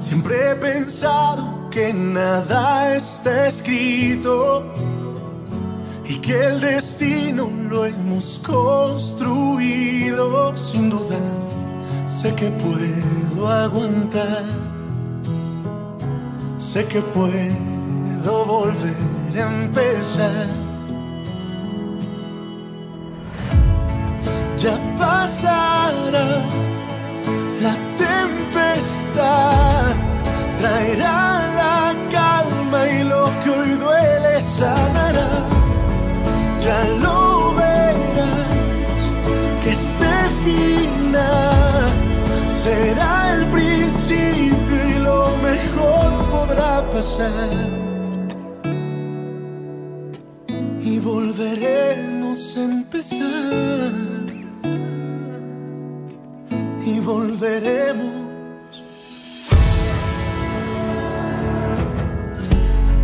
Siempre he pensado que nada está escrito y que el destino lo hemos construido sin dudar. Sé que puedo aguantar, sé que puedo volver a empezar. Ya pasará la tempestad, traerá la calma y lo que hoy duele sanará. Será el principio y lo mejor podrá pasar. Y volveremos a empezar. Y volveremos.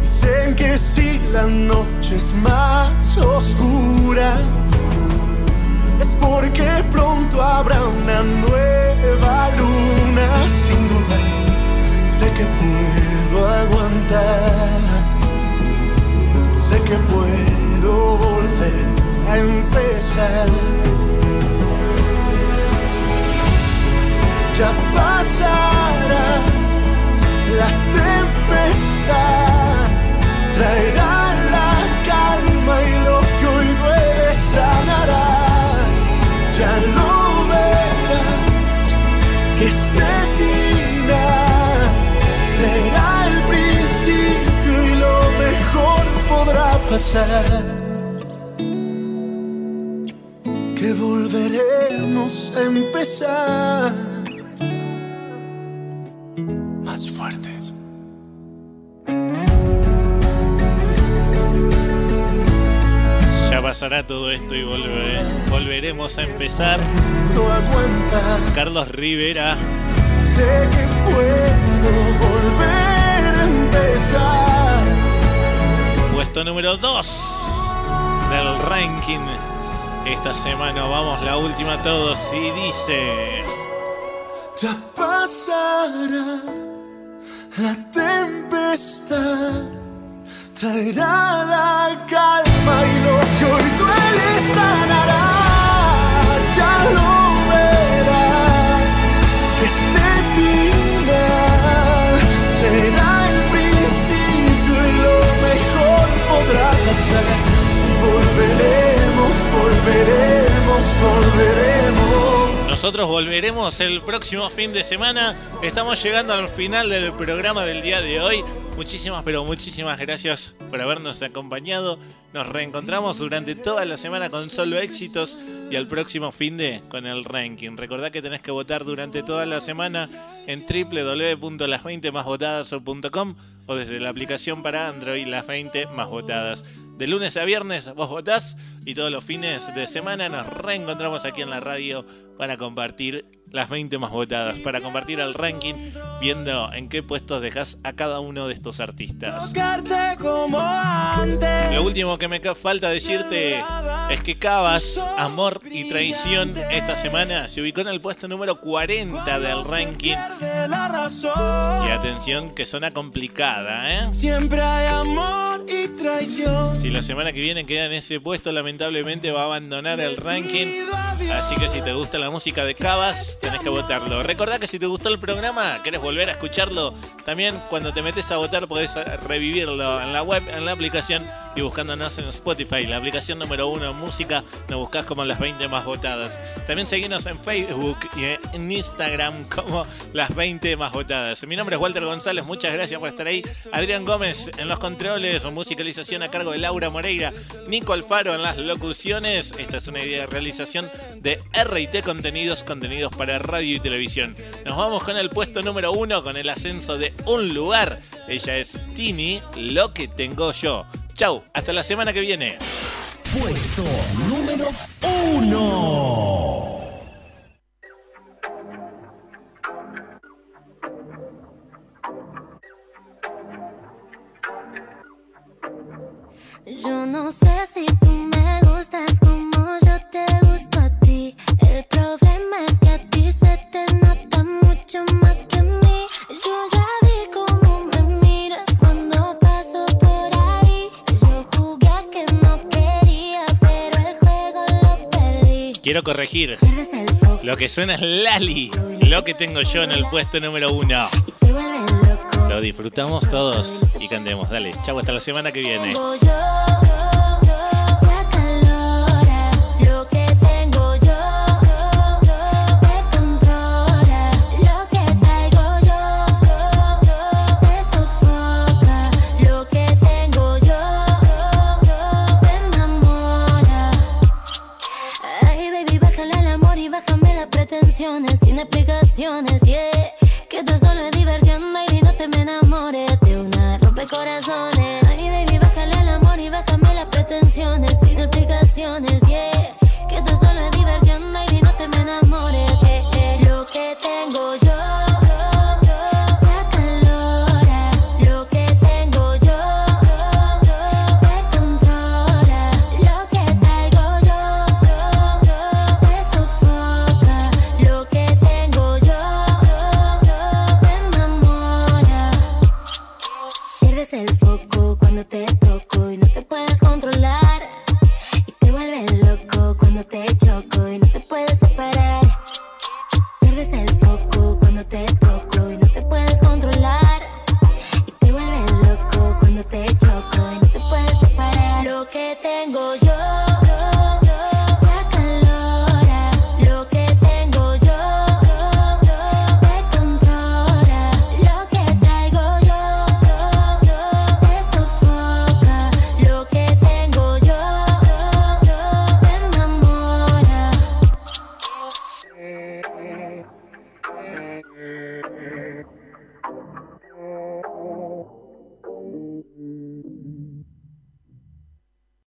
Dicen que si la noche es más oscura, es porque pronto habrá una nueva luna. Sin duda, sé que puedo aguantar, sé que puedo volver a empezar. Ya pasará la tempestad, traerá Que volveremos a empezar más fuertes. Ya pasará todo esto y volve- volveremos a empezar. No aguanta, Carlos Rivera. sé que puedo volver a empezar. Puesto número 2 del ranking. Esta semana vamos la última todos y dice... Ya pasará la tempestad, traerá la calma y lo que hoy duele sanará. Nosotros volveremos el próximo fin de semana. Estamos llegando al final del programa del día de hoy. Muchísimas, pero muchísimas gracias por habernos acompañado. Nos reencontramos durante toda la semana con solo éxitos y al próximo fin de con el ranking. Recordá que tenés que votar durante toda la semana en www.las20másvotadas.com o desde la aplicación para Android Las 20 Más Votadas. De lunes a viernes vos votás y todos los fines de semana nos reencontramos aquí en la radio para compartir las 20 más votadas, para compartir el ranking viendo en qué puestos dejas a cada uno de estos artistas. Lo último que me falta decirte es que Cabas, Amor y Traición esta semana se ubicó en el puesto número 40 del ranking. Y atención que suena complicada, ¿eh? Siempre hay amor y traición. Si la semana que viene queda en ese puesto, lamentablemente va a abandonar el ranking. Así que si te gusta la música de Cabas, tenés que votarlo. Recordá que si te gustó el programa, querés volver a escucharlo, también cuando te metes a votar podés revivirlo en la web, en la aplicación y buscándonos en Spotify, la aplicación número uno en música, nos buscás como las 20 más votadas. También seguinos en Facebook y en Instagram como las 20 más votadas. Mi nombre es Walter González, muchas gracias por estar ahí. Adrián Gómez en los controles, musicalización a cargo de Laura Moreira, Nico Alfaro en las locuciones. Esta es una idea de realización de RT Contenidos, contenidos para radio y televisión. Nos vamos con el puesto número uno, con el ascenso de un lugar. Ella es Tini, lo que tengo yo. Chau, hasta la semana que viene. Puesto número uno. Yo no sé si tú me gustas como Quiero corregir. Lo que suena es Lali, lo que tengo yo en el puesto número uno. Lo disfrutamos todos y cantemos. Dale, chau, hasta la semana que viene. Que esto solo es diversión, baby, no te me enamores de una rompecorazones.